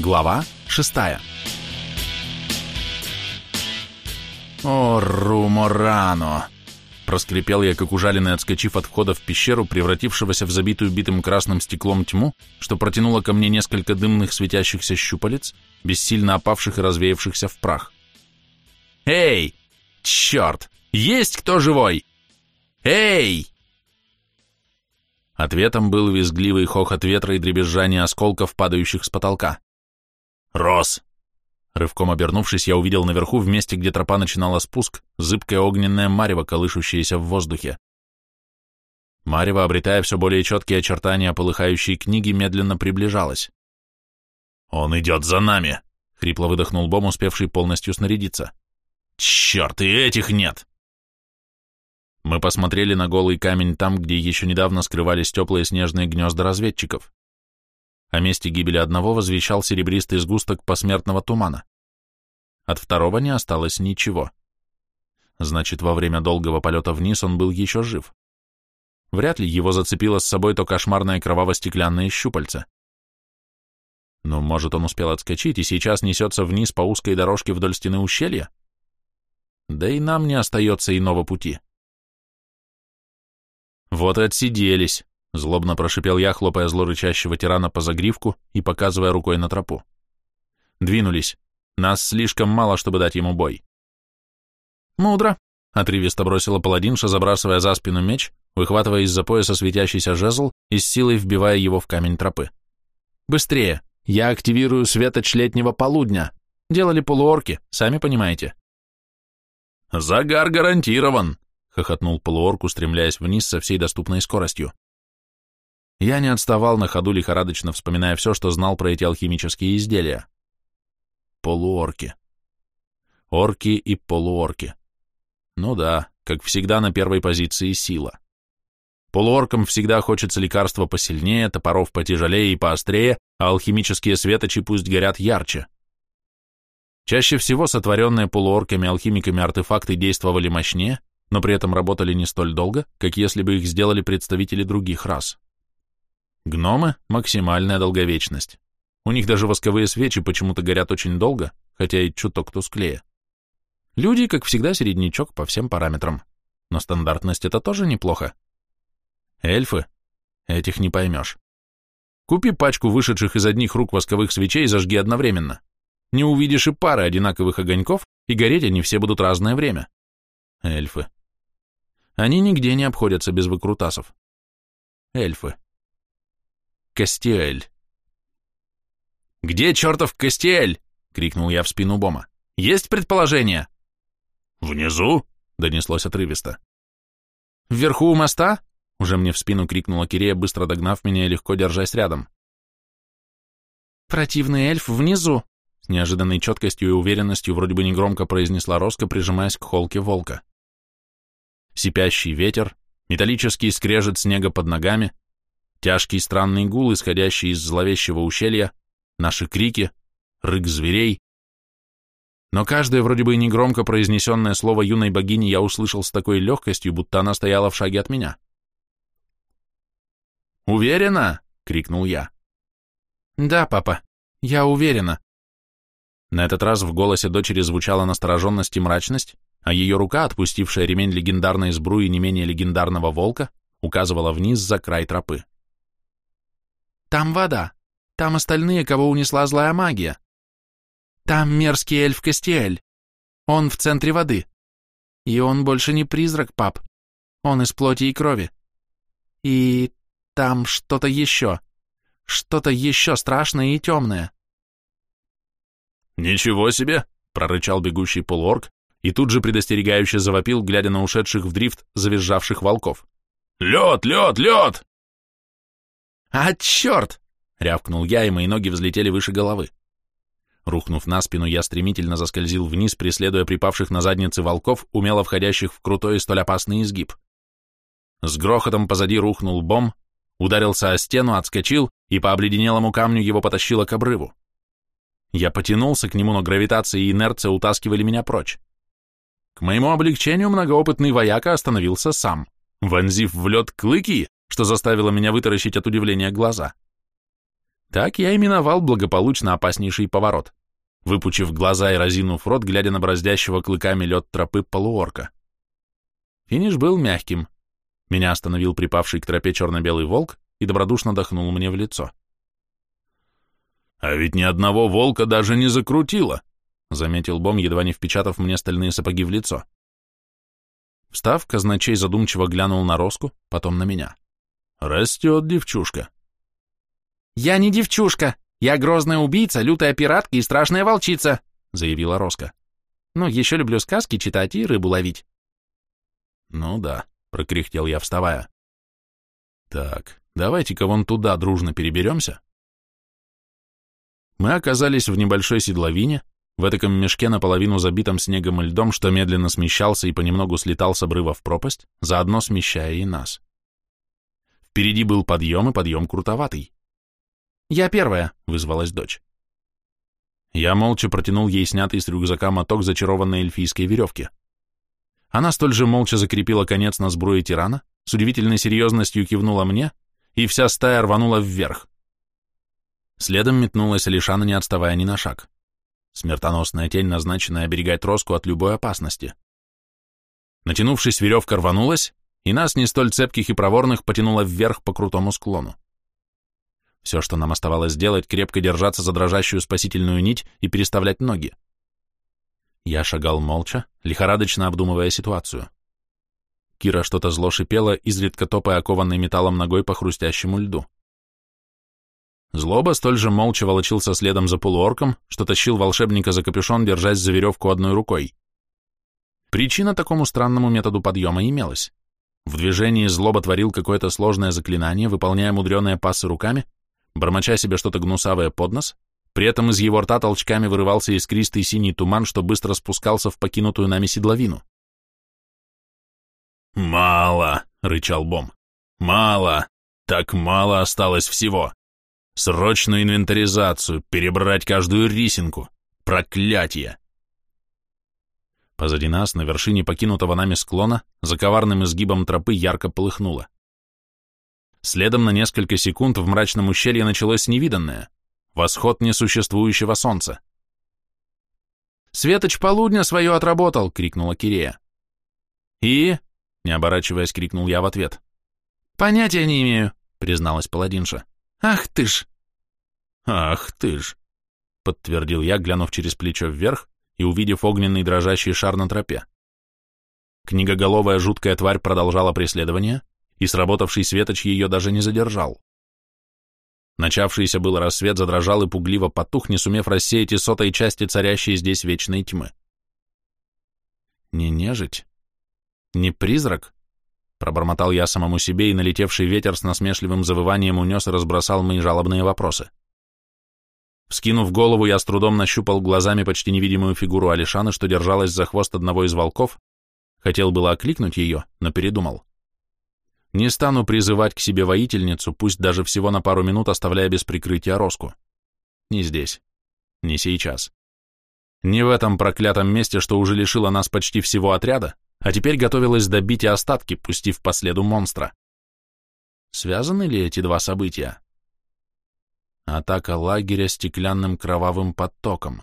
Глава шестая. «О, Руморано!» Проскрипел я, как ужаленный, отскочив от входа в пещеру, превратившегося в забитую битым красным стеклом тьму, что протянуло ко мне несколько дымных светящихся щупалец, бессильно опавших и развеявшихся в прах. «Эй! Черт! Есть кто живой? Эй!» Ответом был визгливый хохот ветра и дребезжание осколков, падающих с потолка. «Рос!» Рывком обернувшись, я увидел наверху, в месте, где тропа начинала спуск, зыбкое огненное марево, колышущееся в воздухе. Марево, обретая все более четкие очертания полыхающей книги, медленно приближалось. «Он идет за нами!» — хрипло выдохнул Бом, успевший полностью снарядиться. «Черт, и этих нет!» Мы посмотрели на голый камень там, где еще недавно скрывались теплые снежные гнезда разведчиков. О месте гибели одного возвещал серебристый сгусток посмертного тумана. От второго не осталось ничего. Значит, во время долгого полета вниз он был еще жив. Вряд ли его зацепило с собой то кошмарное кроваво-стеклянное щупальце. Но, может, он успел отскочить и сейчас несется вниз по узкой дорожке вдоль стены ущелья? Да и нам не остается иного пути. Вот и отсиделись. Злобно прошипел я, хлопая злорычащего тирана по загривку и показывая рукой на тропу. Двинулись. Нас слишком мало, чтобы дать ему бой. Мудро, отрывисто бросила паладинша, забрасывая за спину меч, выхватывая из-за пояса светящийся жезл и с силой вбивая его в камень тропы. Быстрее! Я активирую светоч летнего полудня. Делали полуорки, сами понимаете. Загар гарантирован, хохотнул полуорк, устремляясь вниз со всей доступной скоростью. Я не отставал на ходу, лихорадочно вспоминая все, что знал про эти алхимические изделия. Полуорки. Орки и полуорки. Ну да, как всегда на первой позиции сила. Полуоркам всегда хочется лекарства посильнее, топоров потяжелее и поострее, а алхимические светочи пусть горят ярче. Чаще всего сотворенные полуорками-алхимиками артефакты действовали мощнее, но при этом работали не столь долго, как если бы их сделали представители других рас. Гномы – максимальная долговечность. У них даже восковые свечи почему-то горят очень долго, хотя и чуток тусклее. Люди, как всегда, середнячок по всем параметрам. Но стандартность – это тоже неплохо. Эльфы? Этих не поймешь. Купи пачку вышедших из одних рук восковых свечей и зажги одновременно. Не увидишь и пары одинаковых огоньков, и гореть они все будут разное время. Эльфы. Они нигде не обходятся без выкрутасов. Эльфы. Кастиэль. «Где чертов Кастиэль?» — крикнул я в спину Бома. «Есть предположение?» «Внизу?» — донеслось отрывисто. «Вверху у моста?» — уже мне в спину крикнула Кирея, быстро догнав меня и легко держась рядом. «Противный эльф внизу!» — с неожиданной четкостью и уверенностью вроде бы негромко произнесла Роско, прижимаясь к холке волка. Сипящий ветер, металлический скрежет снега под ногами, Тяжкий странный гул, исходящий из зловещего ущелья, наши крики, рык зверей. Но каждое вроде бы негромко произнесенное слово юной богини я услышал с такой легкостью, будто она стояла в шаге от меня. «Уверена?» — крикнул я. «Да, папа, я уверена». На этот раз в голосе дочери звучала настороженность и мрачность, а ее рука, отпустившая ремень легендарной сбруи не менее легендарного волка, указывала вниз за край тропы. Там вода. Там остальные, кого унесла злая магия. Там мерзкий эльф Кастиэль. Он в центре воды. И он больше не призрак, пап. Он из плоти и крови. И там что-то еще. Что-то еще страшное и темное. «Ничего себе!» — прорычал бегущий полуорг и тут же предостерегающе завопил, глядя на ушедших в дрифт завизжавших волков. «Лед, лед, лед!» «А, черт!» — рявкнул я, и мои ноги взлетели выше головы. Рухнув на спину, я стремительно заскользил вниз, преследуя припавших на задницы волков, умело входящих в крутой и столь опасный изгиб. С грохотом позади рухнул бом, ударился о стену, отскочил, и по обледенелому камню его потащило к обрыву. Я потянулся к нему, но гравитация и инерция утаскивали меня прочь. К моему облегчению многоопытный вояка остановился сам, вонзив в лед клыки что заставило меня вытаращить от удивления глаза. Так я именовал благополучно опаснейший поворот, выпучив глаза и разинув рот, глядя на браздящего клыками лед тропы полуорка. Финиш был мягким. Меня остановил припавший к тропе черно-белый волк и добродушно дохнул мне в лицо. «А ведь ни одного волка даже не закрутило», — заметил Бом, едва не впечатав мне стальные сапоги в лицо. Встав, казначей задумчиво глянул на Роску, потом на меня. «Растет девчушка». «Я не девчушка, я грозная убийца, лютая пиратка и страшная волчица», — заявила Роска. «Ну, еще люблю сказки читать и рыбу ловить». «Ну да», — прокряхтел я, вставая. «Так, давайте-ка вон туда дружно переберемся». Мы оказались в небольшой седловине, в этаком мешке наполовину забитом снегом и льдом, что медленно смещался и понемногу слетал с обрыва в пропасть, заодно смещая и нас. Впереди был подъем, и подъем крутоватый. «Я первая», — вызвалась дочь. Я молча протянул ей снятый с рюкзака моток зачарованной эльфийской веревки. Она столь же молча закрепила конец на сбруе тирана, с удивительной серьезностью кивнула мне, и вся стая рванула вверх. Следом метнулась Алишана, не отставая ни на шаг. Смертоносная тень, назначенная оберегать Роску от любой опасности. Натянувшись, веревка рванулась, и нас, не столь цепких и проворных, потянула вверх по крутому склону. Все, что нам оставалось сделать, крепко держаться за дрожащую спасительную нить и переставлять ноги. Я шагал молча, лихорадочно обдумывая ситуацию. Кира что-то зло шипела, изредка топая окованной металлом ногой по хрустящему льду. Злоба столь же молча волочился следом за полуорком, что тащил волшебника за капюшон, держась за веревку одной рукой. Причина такому странному методу подъема имелась. В движении злоба творил какое-то сложное заклинание, выполняя мудреные пасы руками, бормоча себе что-то гнусавое под нос, при этом из его рта толчками вырывался искристый синий туман, что быстро спускался в покинутую нами седловину. «Мало!» — рычал Бом. «Мало! Так мало осталось всего! Срочную инвентаризацию, перебрать каждую рисинку! Проклятие!» Позади нас, на вершине покинутого нами склона, за коварным изгибом тропы ярко полыхнуло. Следом на несколько секунд в мрачном ущелье началось невиданное — восход несуществующего солнца. «Светоч полудня свое отработал!» — крикнула Кирея. «И?» — не оборачиваясь, крикнул я в ответ. «Понятия не имею», — призналась паладинша. «Ах ты ж!» «Ах ты ж!» — подтвердил я, глянув через плечо вверх и увидев огненный дрожащий шар на тропе. Книгоголовая жуткая тварь продолжала преследование, и сработавший светоч ее даже не задержал. Начавшийся был рассвет задрожал и пугливо потух, не сумев рассеять и сотой части царящей здесь вечной тьмы. Не нежить? Не призрак? Пробормотал я самому себе, и налетевший ветер с насмешливым завыванием унес и разбросал мои жалобные вопросы. Вскинув голову, я с трудом нащупал глазами почти невидимую фигуру Алишаны, что держалась за хвост одного из волков, хотел было окликнуть ее, но передумал. Не стану призывать к себе воительницу, пусть даже всего на пару минут оставляя без прикрытия Роску. Не здесь. Не сейчас. Не в этом проклятом месте, что уже лишило нас почти всего отряда, а теперь готовилась добить и остатки, пустив по следу монстра. Связаны ли эти два события? Атака лагеря стеклянным кровавым потоком.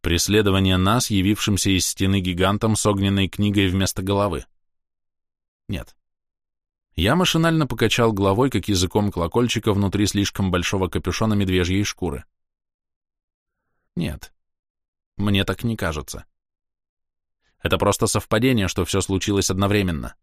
Преследование нас, явившимся из стены гигантом с огненной книгой вместо головы. Нет. Я машинально покачал головой, как языком колокольчика внутри слишком большого капюшона медвежьей шкуры. Нет, мне так не кажется. Это просто совпадение, что все случилось одновременно.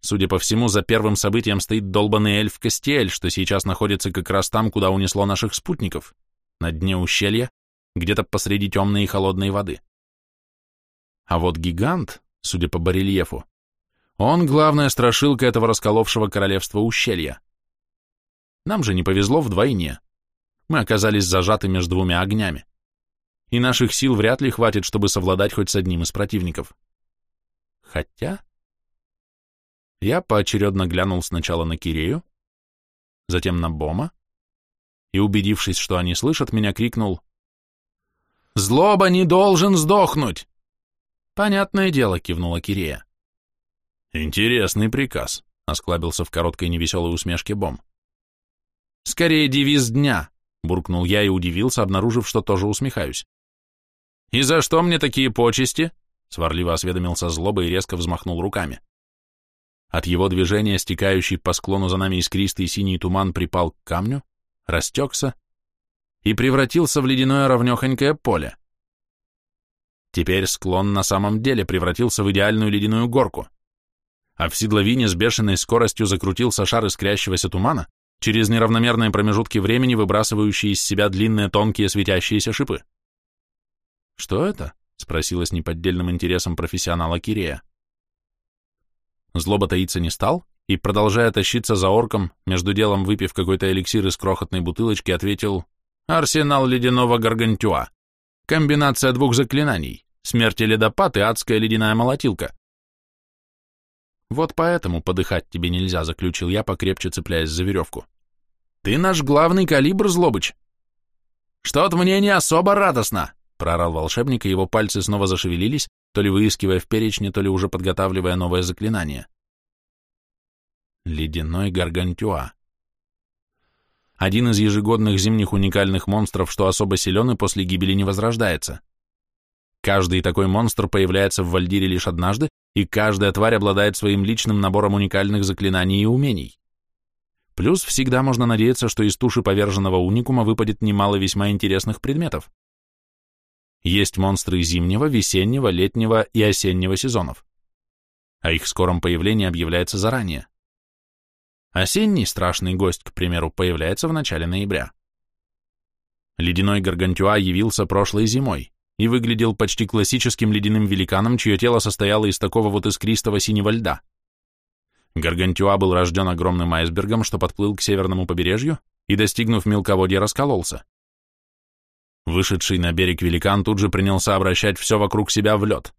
Судя по всему, за первым событием стоит долбанный эльф Костель, что сейчас находится как раз там, куда унесло наших спутников, на дне ущелья, где-то посреди темной и холодной воды. А вот гигант, судя по барельефу, он главная страшилка этого расколовшего королевства ущелья. Нам же не повезло вдвойне. Мы оказались зажаты между двумя огнями. И наших сил вряд ли хватит, чтобы совладать хоть с одним из противников. Хотя... Я поочередно глянул сначала на Кирею, затем на Бома, и, убедившись, что они слышат, меня крикнул «Злоба не должен сдохнуть!» «Понятное дело», — кивнула Кирея. «Интересный приказ», — осклабился в короткой невеселой усмешке Бом. Скорее девиз дня, буркнул я и удивился, обнаружив, что тоже усмехаюсь. И за что мне такие почести? Сварливо осведомился злоба и резко взмахнул руками. От его движения, стекающий по склону за нами искристый синий туман припал к камню, растекся и превратился в ледяное ровнехонькое поле. Теперь склон на самом деле превратился в идеальную ледяную горку, а в седловине с бешеной скоростью закрутился шар искрящегося тумана, через неравномерные промежутки времени выбрасывающие из себя длинные тонкие светящиеся шипы. «Что это?» — спросила с неподдельным интересом профессионала Кирея. Злоба таиться не стал и, продолжая тащиться за орком, между делом выпив какой-то эликсир из крохотной бутылочки, ответил «Арсенал ледяного гаргантюа. Комбинация двух заклинаний. Смерть и ледопад и адская ледяная молотилка. Вот поэтому подыхать тебе нельзя, заключил я, покрепче цепляясь за веревку. Ты наш главный калибр, Злобыч. Что-то мне не особо радостно, проорал волшебник, и его пальцы снова зашевелились, то ли выискивая в перечне, то ли уже подготавливая новое заклинание. Ледяной гаргантюа. Один из ежегодных зимних уникальных монстров, что особо силен и после гибели не возрождается. Каждый такой монстр появляется в Вальдире лишь однажды, и каждая тварь обладает своим личным набором уникальных заклинаний и умений. Плюс всегда можно надеяться, что из туши поверженного уникума выпадет немало весьма интересных предметов. Есть монстры зимнего, весеннего, летнего и осеннего сезонов. А их скором появлении объявляется заранее. Осенний страшный гость, к примеру, появляется в начале ноября. Ледяной гаргантюа явился прошлой зимой и выглядел почти классическим ледяным великаном, чье тело состояло из такого вот искристого синего льда. Гаргантюа был рожден огромным айсбергом, что подплыл к северному побережью и, достигнув мелководья, раскололся. Вышедший на берег великан тут же принялся обращать все вокруг себя в лед.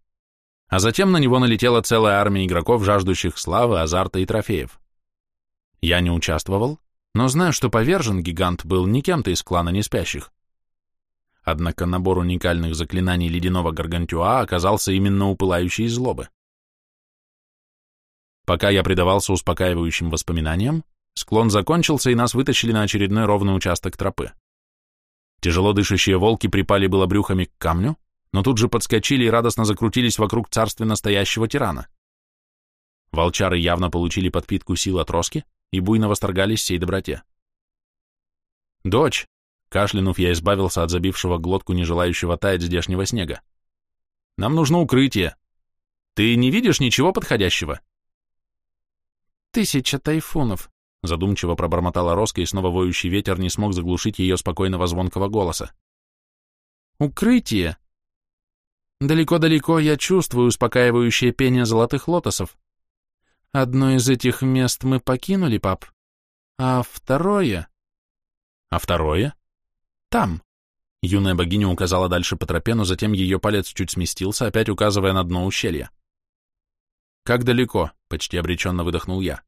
А затем на него налетела целая армия игроков, жаждущих славы, азарта и трофеев. Я не участвовал, но знаю, что повержен гигант был не кем-то из клана неспящих. Однако набор уникальных заклинаний ледяного гаргантюа оказался именно у пылающей злобы. Пока я предавался успокаивающим воспоминаниям, склон закончился, и нас вытащили на очередной ровный участок тропы. Тяжело дышащие волки припали было брюхами к камню, но тут же подскочили и радостно закрутились вокруг царственно стоящего тирана. Волчары явно получили подпитку сил от Роски и буйно восторгались сей доброте. «Дочь!» — кашлянув, я избавился от забившего глотку не желающего таять здешнего снега. «Нам нужно укрытие. Ты не видишь ничего подходящего?» «Тысяча тайфунов», Задумчиво пробормотала Роска, и снова воющий ветер не смог заглушить ее спокойного звонкого голоса. «Укрытие!» Далеко-далеко я чувствую успокаивающее пение золотых лотосов. Одно из этих мест мы покинули, пап. А второе... А второе? Там. Юная богиня указала дальше по тропе, но затем ее палец чуть сместился, опять указывая на дно ущелья. «Как далеко?» — почти обреченно выдохнул я.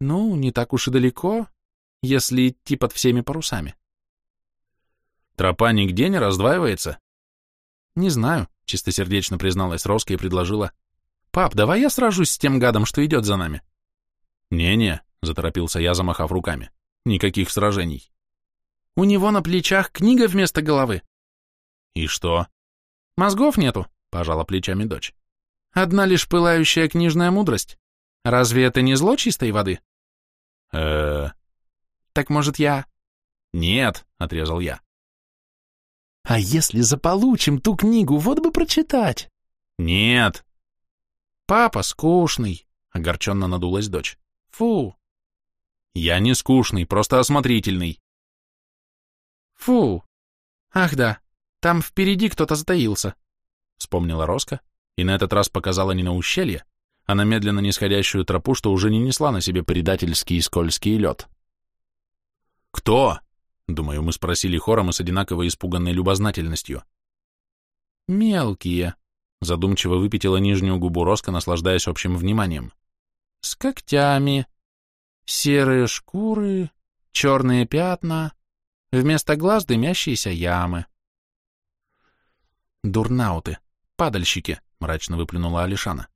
Ну, не так уж и далеко, если идти под всеми парусами. Тропа нигде не раздваивается? Не знаю, чистосердечно призналась Роска и предложила. Пап, давай я сражусь с тем гадом, что идет за нами. Не-не, заторопился я, замахав руками. Никаких сражений. У него на плечах книга вместо головы. И что? Мозгов нету, пожала плечами дочь. Одна лишь пылающая книжная мудрость. Разве это не зло чистой воды? Э Так может я...» «Нет», — отрезал я. «А если заполучим ту книгу, вот бы прочитать?» «Нет». «Папа скучный», — огорченно надулась дочь. «Фу». «Я не скучный, просто осмотрительный». «Фу. Ах да, там впереди кто-то затаился», — вспомнила Роска и на этот раз показала не на ущелье, а на медленно нисходящую тропу, что уже не несла на себе предательский и скользкий лед. «Кто?» — думаю, мы спросили хором и с одинаково испуганной любознательностью. «Мелкие», — задумчиво выпятила нижнюю губу Роска, наслаждаясь общим вниманием. «С когтями, серые шкуры, черные пятна, вместо глаз дымящиеся ямы». «Дурнауты, падальщики», — мрачно выплюнула Алишана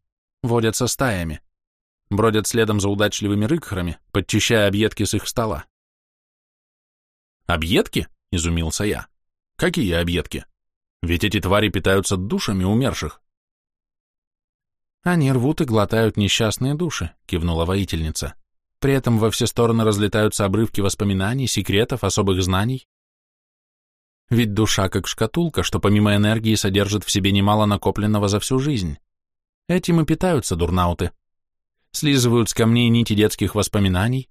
водятся стаями, бродят следом за удачливыми рыкхрами, подчищая объедки с их стола. «Объедки?» — изумился я. «Какие объедки? Ведь эти твари питаются душами умерших». «Они рвут и глотают несчастные души», — кивнула воительница. «При этом во все стороны разлетаются обрывки воспоминаний, секретов, особых знаний. Ведь душа как шкатулка, что помимо энергии содержит в себе немало накопленного за всю жизнь. Этим и питаются дурнауты. Слизывают с камней нити детских воспоминаний,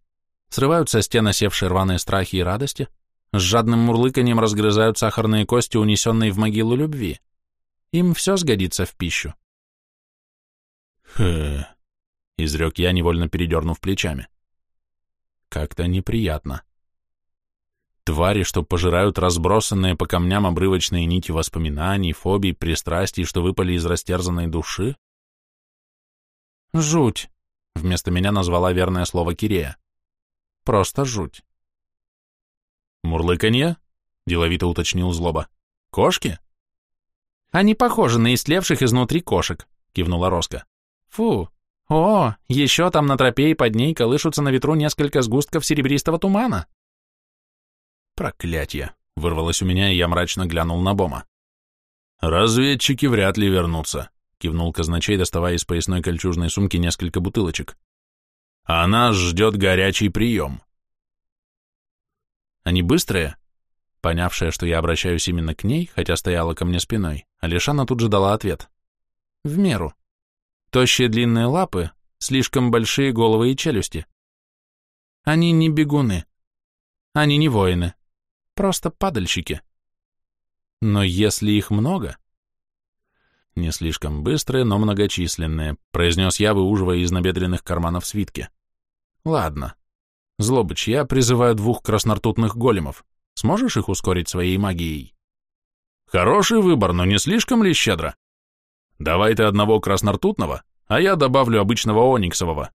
срывают со стен осевшие рваные страхи и радости, с жадным мурлыканьем разгрызают сахарные кости, унесенные в могилу любви. Им все сгодится в пищу. «Хэ...» — изрек я, невольно передернув плечами. «Как-то неприятно. Твари, что пожирают разбросанные по камням обрывочные нити воспоминаний, фобий, пристрастий, что выпали из растерзанной души?» «Жуть!» — вместо меня назвала верное слово Кирея. «Просто жуть!» «Мурлыканье?» — деловито уточнил злоба. «Кошки?» «Они похожи на истлевших изнутри кошек», — кивнула Роско. «Фу! О, еще там на тропе и под ней колышутся на ветру несколько сгустков серебристого тумана». «Проклятье!» — вырвалось у меня, и я мрачно глянул на Бома. «Разведчики вряд ли вернутся», — кивнул казначей, доставая из поясной кольчужной сумки несколько бутылочек. «А нас ждет горячий прием». «Они быстрые?» Понявшая, что я обращаюсь именно к ней, хотя стояла ко мне спиной, Алишана тут же дала ответ. «В меру. Тощие длинные лапы, слишком большие головы и челюсти. Они не бегуны. Они не воины. Просто падальщики. Но если их много... Не слишком быстрые, но многочисленные, произнес я, выуживая из набедренных карманов свитки. Ладно. Злобыч, я призываю двух краснортутных големов. Сможешь их ускорить своей магией? Хороший выбор, но не слишком ли щедро? Давай ты одного краснортутного, а я добавлю обычного ониксового.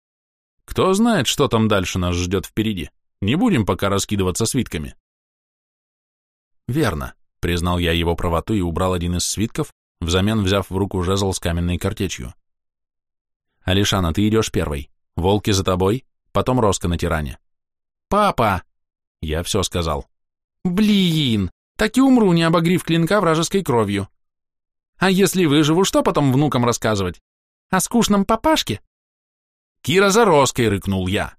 Кто знает, что там дальше нас ждет впереди. Не будем пока раскидываться свитками. Верно, признал я его правоту и убрал один из свитков, взамен взяв в руку жезл с каменной картечью. Алишана, ты идешь первой. Волки за тобой, потом Роско на тиране. Папа! Я все сказал. Блин, так и умру, не обогрив клинка вражеской кровью. А если выживу, что потом внукам рассказывать? О скучном папашке? Кира за Роской, рыкнул я.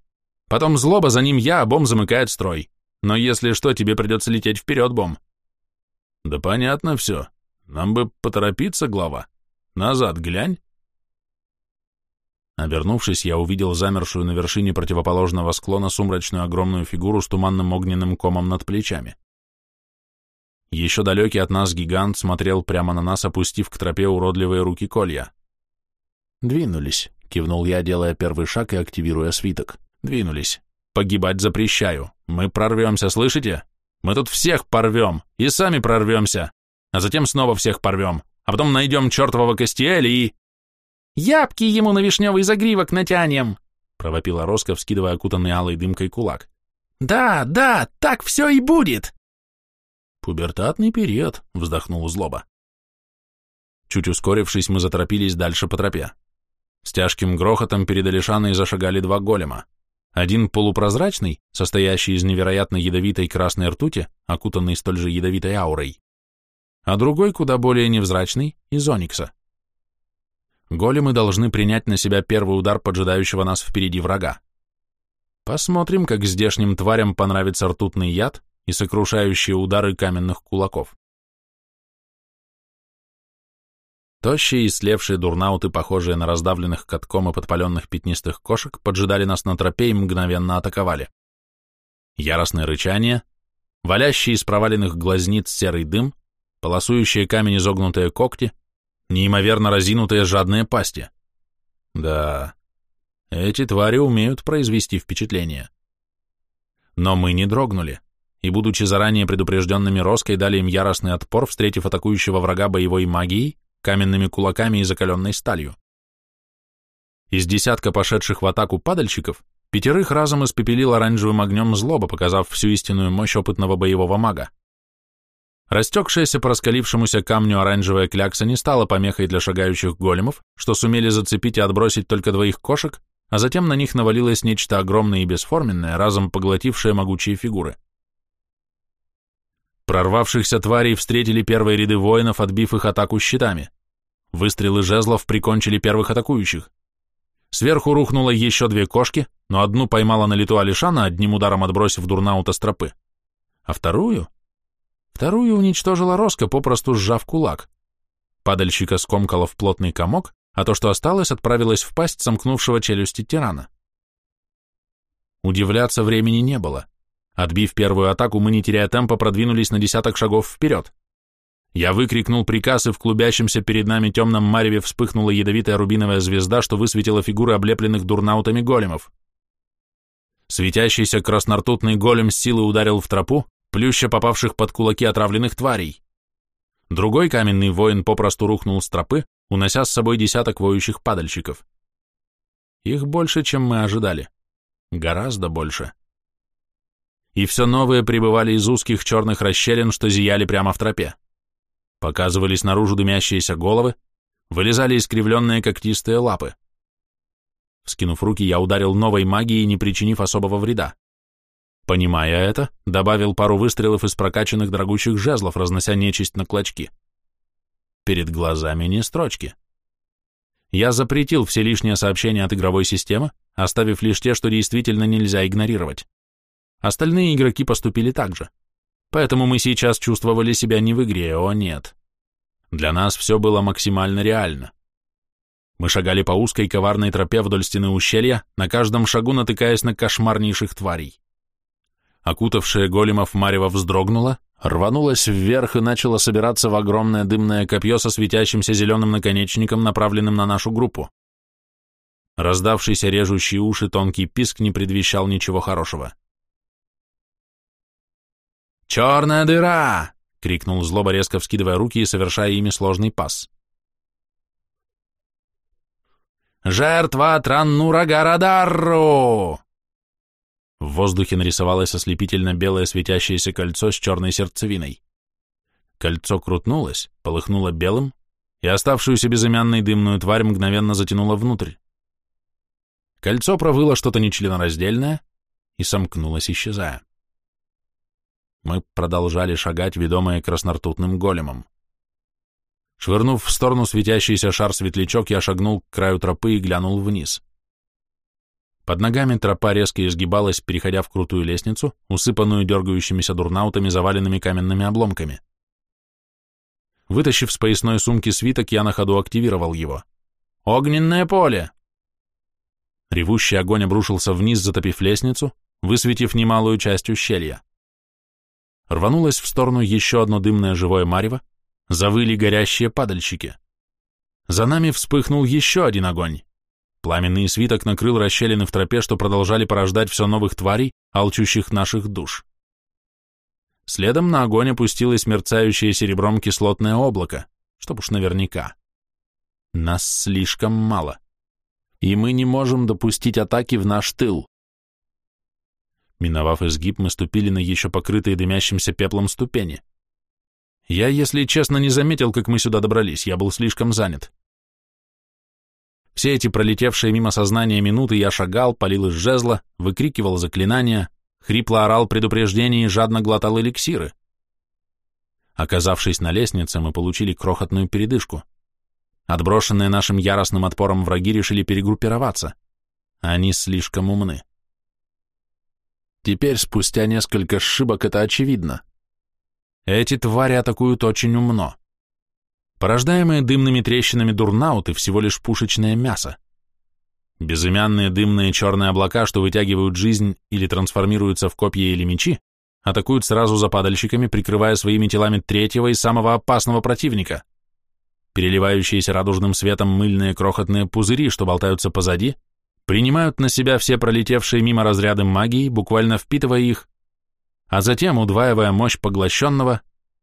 Потом злоба, за ним я, а Бом замыкает строй. Но если что, тебе придется лететь вперед, Бом. Да понятно все. Нам бы поторопиться, глава. Назад глянь. Обернувшись, я увидел замершую на вершине противоположного склона сумрачную огромную фигуру с туманным огненным комом над плечами. Еще далекий от нас гигант смотрел прямо на нас, опустив к тропе уродливые руки колья. «Двинулись», — кивнул я, делая первый шаг и активируя свиток. «Двинулись. Погибать запрещаю. Мы прорвемся, слышите? Мы тут всех порвем, и сами прорвемся, а затем снова всех порвем, а потом найдем чертового Костиэля и...» «Ябки ему на вишневый загривок натянем!» — провопила Роско, вскидывая окутанный алой дымкой кулак. «Да, да, так все и будет!» «Пубертатный период», — вздохнул злоба. Чуть ускорившись, мы заторопились дальше по тропе. С тяжким грохотом перед Алишаной зашагали два голема. Один полупрозрачный, состоящий из невероятно ядовитой красной ртути, окутанный столь же ядовитой аурой, а другой куда более невзрачный, из оникса. Големы должны принять на себя первый удар поджидающего нас впереди врага. Посмотрим, как здешним тварям понравится ртутный яд, и сокрушающие удары каменных кулаков. Тощие и слевшие дурнауты, похожие на раздавленных катком и подпаленных пятнистых кошек, поджидали нас на тропе и мгновенно атаковали. Яростное рычание, валящий из проваленных глазниц серый дым, полосующие камень изогнутые когти, неимоверно разинутые жадные пасти. Да, эти твари умеют произвести впечатление. Но мы не дрогнули и, будучи заранее предупрежденными Роской, дали им яростный отпор, встретив атакующего врага боевой магией, каменными кулаками и закаленной сталью. Из десятка пошедших в атаку падальщиков, пятерых разом испепелил оранжевым огнем злоба, показав всю истинную мощь опытного боевого мага. Растекшаяся по раскалившемуся камню оранжевая клякса не стала помехой для шагающих големов, что сумели зацепить и отбросить только двоих кошек, а затем на них навалилось нечто огромное и бесформенное, разом поглотившее могучие фигуры. Прорвавшихся тварей встретили первые ряды воинов, отбив их атаку щитами. Выстрелы жезлов прикончили первых атакующих. Сверху рухнуло еще две кошки, но одну поймала на лету Алишана, одним ударом отбросив дурнаута с тропы. А вторую? Вторую уничтожила Роско, попросту сжав кулак. Падальщика скомкала в плотный комок, а то, что осталось, отправилось в пасть сомкнувшего челюсти тирана. Удивляться времени не было. Отбив первую атаку, мы, не теряя темпа, продвинулись на десяток шагов вперед. Я выкрикнул приказ, и в клубящемся перед нами темном мареве вспыхнула ядовитая рубиновая звезда, что высветила фигуры облепленных дурнаутами големов. Светящийся краснортутный голем с силы ударил в тропу, плюща попавших под кулаки отравленных тварей. Другой каменный воин попросту рухнул с тропы, унося с собой десяток воющих падальщиков. Их больше, чем мы ожидали. Гораздо больше. И все новые прибывали из узких черных расщелин, что зияли прямо в тропе. Показывались наружу дымящиеся головы, вылезали искривленные когтистые лапы. Вскинув руки, я ударил новой магией, не причинив особого вреда. Понимая это, добавил пару выстрелов из прокачанных дорогущих жезлов, разнося нечисть на клочки. Перед глазами не строчки. Я запретил все лишние сообщения от игровой системы, оставив лишь те, что действительно нельзя игнорировать. Остальные игроки поступили так же. Поэтому мы сейчас чувствовали себя не в игре, о нет. Для нас все было максимально реально. Мы шагали по узкой коварной тропе вдоль стены ущелья, на каждом шагу натыкаясь на кошмарнейших тварей. Окутавшая големов Марева вздрогнула, рванулась вверх и начала собираться в огромное дымное копье со светящимся зеленым наконечником, направленным на нашу группу. Раздавшийся режущий уши тонкий писк не предвещал ничего хорошего. «Черная дыра!» — крикнул злоба, резко вскидывая руки и совершая ими сложный пас. «Жертва Траннура Гарадарру!» В воздухе нарисовалось ослепительно белое светящееся кольцо с черной сердцевиной. Кольцо крутнулось, полыхнуло белым, и оставшуюся безымянной дымную тварь мгновенно затянуло внутрь. Кольцо провыло что-то нечленораздельное и сомкнулось, исчезая. Мы продолжали шагать, ведомые краснортутным големом. Швырнув в сторону светящийся шар-светлячок, я шагнул к краю тропы и глянул вниз. Под ногами тропа резко изгибалась, переходя в крутую лестницу, усыпанную дергающимися дурнаутами, заваленными каменными обломками. Вытащив с поясной сумки свиток, я на ходу активировал его. «Огненное поле!» Ревущий огонь обрушился вниз, затопив лестницу, высветив немалую часть ущелья рванулось в сторону еще одно дымное живое марево, завыли горящие падальщики. За нами вспыхнул еще один огонь. Пламенный свиток накрыл расщелины в тропе, что продолжали порождать все новых тварей, алчущих наших душ. Следом на огонь опустилось мерцающее серебром кислотное облако, чтоб уж наверняка. Нас слишком мало, и мы не можем допустить атаки в наш тыл. Миновав изгиб, мы ступили на еще покрытые дымящимся пеплом ступени. Я, если честно, не заметил, как мы сюда добрались, я был слишком занят. Все эти пролетевшие мимо сознания минуты я шагал, палил из жезла, выкрикивал заклинания, хрипло орал предупреждения и жадно глотал эликсиры. Оказавшись на лестнице, мы получили крохотную передышку. Отброшенные нашим яростным отпором враги решили перегруппироваться. Они слишком умны. Теперь, спустя несколько сшибок, это очевидно. Эти твари атакуют очень умно. Порождаемые дымными трещинами дурнауты всего лишь пушечное мясо. Безымянные дымные черные облака, что вытягивают жизнь или трансформируются в копья или мечи, атакуют сразу за падальщиками, прикрывая своими телами третьего и самого опасного противника. Переливающиеся радужным светом мыльные крохотные пузыри, что болтаются позади, принимают на себя все пролетевшие мимо разряды магии, буквально впитывая их, а затем, удваивая мощь поглощенного,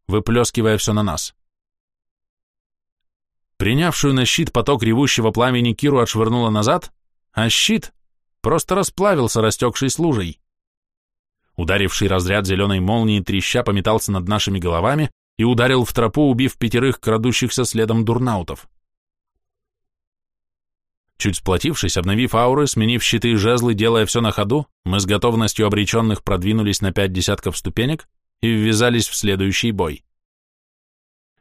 выплескивая все на нас. Принявшую на щит поток ревущего пламени Киру отшвырнула назад, а щит просто расплавился, растекшись лужей. Ударивший разряд зеленой молнии треща пометался над нашими головами и ударил в тропу, убив пятерых крадущихся следом дурнаутов. Чуть сплотившись, обновив ауры, сменив щиты и жезлы, делая все на ходу, мы с готовностью обреченных продвинулись на пять десятков ступенек и ввязались в следующий бой.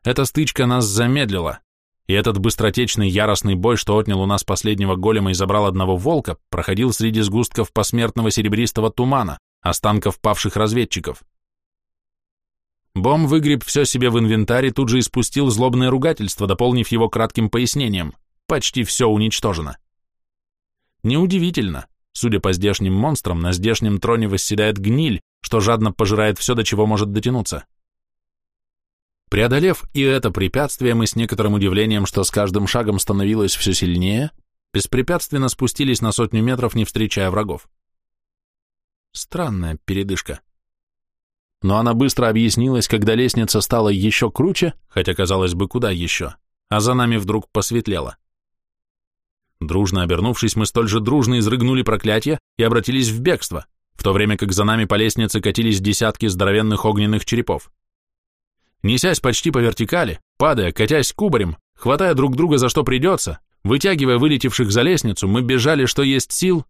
Эта стычка нас замедлила, и этот быстротечный яростный бой, что отнял у нас последнего голема и забрал одного волка, проходил среди сгустков посмертного серебристого тумана, останков павших разведчиков. Бом выгреб все себе в инвентарь и тут же испустил злобное ругательство, дополнив его кратким пояснением. Почти все уничтожено. Неудивительно. Судя по здешним монстрам, на здешнем троне восседает гниль, что жадно пожирает все, до чего может дотянуться. Преодолев и это препятствие, мы с некоторым удивлением, что с каждым шагом становилось все сильнее, беспрепятственно спустились на сотню метров, не встречая врагов. Странная передышка. Но она быстро объяснилась, когда лестница стала еще круче, хотя, казалось бы, куда еще, а за нами вдруг посветлело. Дружно обернувшись, мы столь же дружно изрыгнули проклятие и обратились в бегство, в то время как за нами по лестнице катились десятки здоровенных огненных черепов. Несясь почти по вертикали, падая, катясь кубарем, хватая друг друга за что придется, вытягивая вылетевших за лестницу, мы бежали, что есть сил,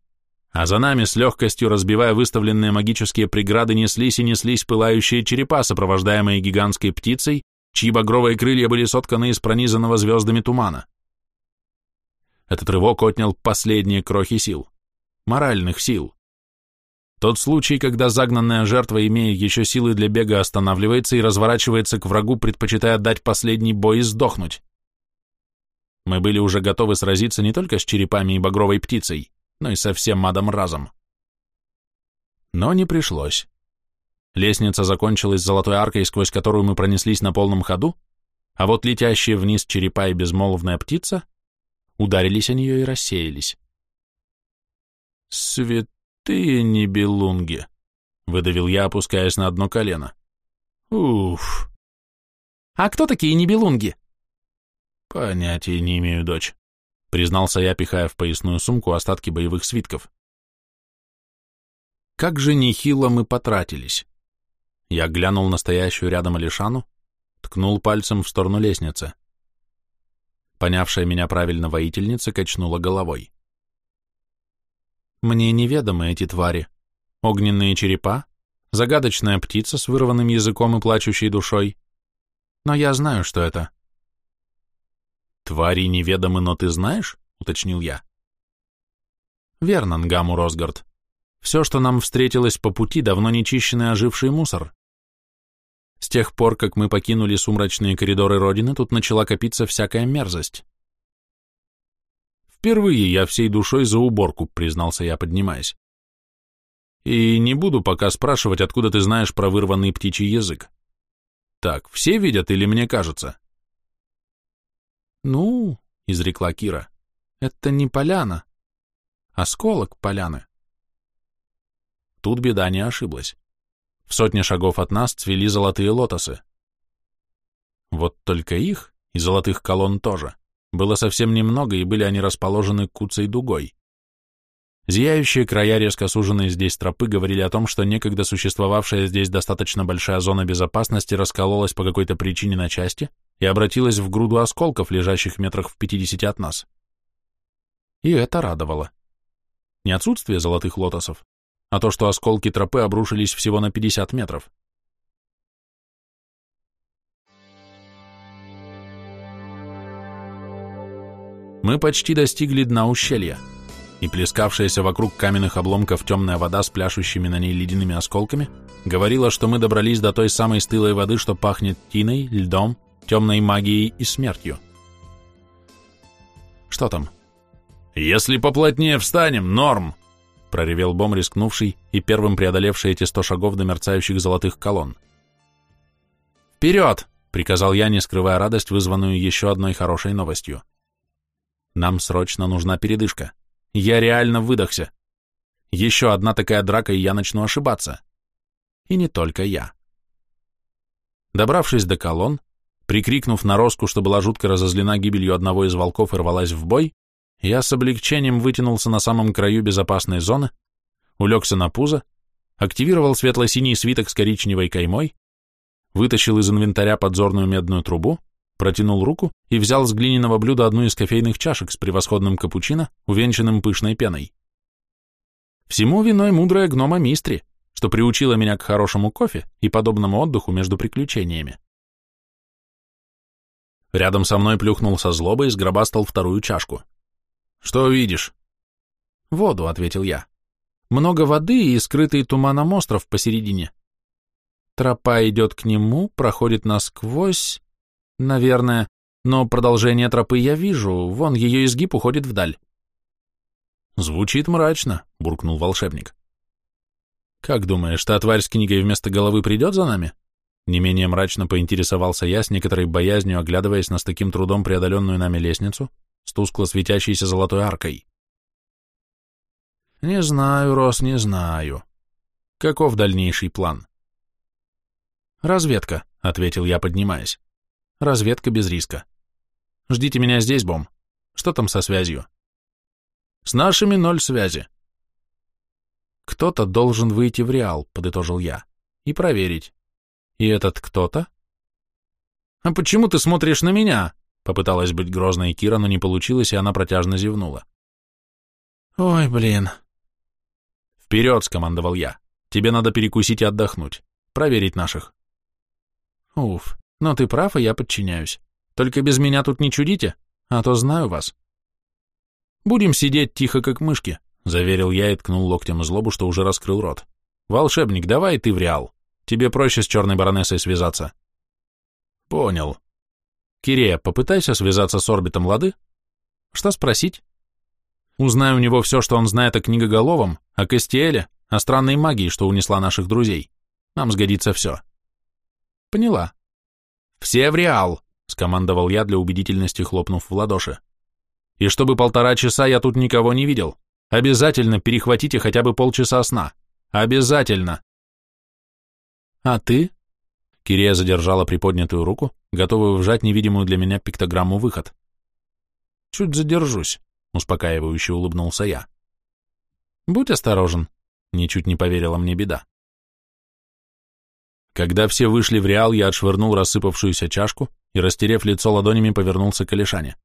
а за нами, с легкостью разбивая выставленные магические преграды, неслись и неслись пылающие черепа, сопровождаемые гигантской птицей, чьи багровые крылья были сотканы из пронизанного звездами тумана. Этот рывок отнял последние крохи сил. Моральных сил. Тот случай, когда загнанная жертва, имея еще силы для бега, останавливается и разворачивается к врагу, предпочитая дать последний бой и сдохнуть. Мы были уже готовы сразиться не только с черепами и багровой птицей, но и со всем адом разом. Но не пришлось. Лестница закончилась золотой аркой, сквозь которую мы пронеслись на полном ходу, а вот летящие вниз черепа и безмолвная птица ударились о нее и рассеялись. «Святые небелунги!» — выдавил я, опускаясь на одно колено. «Уф!» «А кто такие небелунги?» «Понятия не имею, дочь», — признался я, пихая в поясную сумку остатки боевых свитков. Как же нехило мы потратились. Я глянул на стоящую рядом Алишану, ткнул пальцем в сторону лестницы. Понявшая меня правильно воительница качнула головой. Мне неведомы эти твари. Огненные черепа, загадочная птица с вырванным языком и плачущей душой. Но я знаю, что это. Твари неведомы, но ты знаешь? Уточнил я. Верно, Нгаму Росгард. Все, что нам встретилось по пути, давно нечищенный оживший мусор. С тех пор, как мы покинули сумрачные коридоры Родины, тут начала копиться всякая мерзость. Впервые я всей душой за уборку, признался я, поднимаясь. И не буду пока спрашивать, откуда ты знаешь про вырванный птичий язык. Так, все видят или мне кажется? Ну, изрекла Кира, это не поляна, осколок поляны. Тут беда не ошиблась. В сотне шагов от нас цвели золотые лотосы. Вот только их, и золотых колонн тоже, было совсем немного, и были они расположены куцей дугой. Зияющие края резко суженные здесь тропы говорили о том, что некогда существовавшая здесь достаточно большая зона безопасности раскололась по какой-то причине на части и обратилась в груду осколков, лежащих метрах в пятидесяти от нас. И это радовало. Не отсутствие золотых лотосов, а то, что осколки тропы обрушились всего на 50 метров. Мы почти достигли дна ущелья, и плескавшаяся вокруг каменных обломков темная вода с пляшущими на ней ледяными осколками говорила, что мы добрались до той самой стылой воды, что пахнет тиной, льдом, темной магией и смертью. Что там? «Если поплотнее встанем, норм!» проревел Бом, рискнувший и первым преодолевший эти сто шагов до мерцающих золотых колонн. «Вперед!» — приказал я, не скрывая радость, вызванную еще одной хорошей новостью. «Нам срочно нужна передышка. Я реально выдохся. Еще одна такая драка, и я начну ошибаться. И не только я». Добравшись до колонн, прикрикнув на Роску, что была жутко разозлена гибелью одного из волков и рвалась в бой, я с облегчением вытянулся на самом краю безопасной зоны, улегся на пузо, активировал светло-синий свиток с коричневой каймой, вытащил из инвентаря подзорную медную трубу, протянул руку и взял с глиняного блюда одну из кофейных чашек с превосходным капучино, увенчанным пышной пеной. Всему виной мудрая гнома Мистри, что приучило меня к хорошему кофе и подобному отдыху между приключениями. Рядом со мной плюхнулся злоба и сгробастал вторую чашку. «Что видишь?» «Воду», — ответил я. «Много воды и скрытый туманом остров посередине. Тропа идет к нему, проходит насквозь, наверное, но продолжение тропы я вижу, вон ее изгиб уходит вдаль». «Звучит мрачно», — буркнул волшебник. «Как думаешь, та тварь с книгой вместо головы придет за нами?» Не менее мрачно поинтересовался я, с некоторой боязнью оглядываясь на с таким трудом преодоленную нами лестницу, с тускло светящейся золотой аркой. «Не знаю, Рос, не знаю. Каков дальнейший план?» «Разведка», — ответил я, поднимаясь. «Разведка без риска. Ждите меня здесь, Бом. Что там со связью?» «С нашими ноль связи». «Кто-то должен выйти в Реал», — подытожил я, — «и проверить, и этот кто-то? А почему ты смотришь на меня? Попыталась быть грозной Кира, но не получилось, и она протяжно зевнула. Ой, блин. Вперед, скомандовал я. Тебе надо перекусить и отдохнуть. Проверить наших. Уф, но ты прав, и я подчиняюсь. Только без меня тут не чудите, а то знаю вас. Будем сидеть тихо, как мышки, заверил я и ткнул локтем злобу, что уже раскрыл рот. Волшебник, давай ты в реал. Тебе проще с черной баронессой связаться. Понял. Кирея, попытайся связаться с орбитом лады. Что спросить? Узнай у него все, что он знает о книгоголовом, о Кастиэле, о странной магии, что унесла наших друзей. Нам сгодится все. Поняла. Все в реал, скомандовал я для убедительности, хлопнув в ладоши. И чтобы полтора часа я тут никого не видел. Обязательно перехватите хотя бы полчаса сна. Обязательно. «А ты?» Кирия задержала приподнятую руку, готовую вжать невидимую для меня пиктограмму выход. «Чуть задержусь», — успокаивающе улыбнулся я. «Будь осторожен», — ничуть не поверила мне беда. Когда все вышли в реал, я отшвырнул рассыпавшуюся чашку и, растерев лицо ладонями, повернулся к Алишане.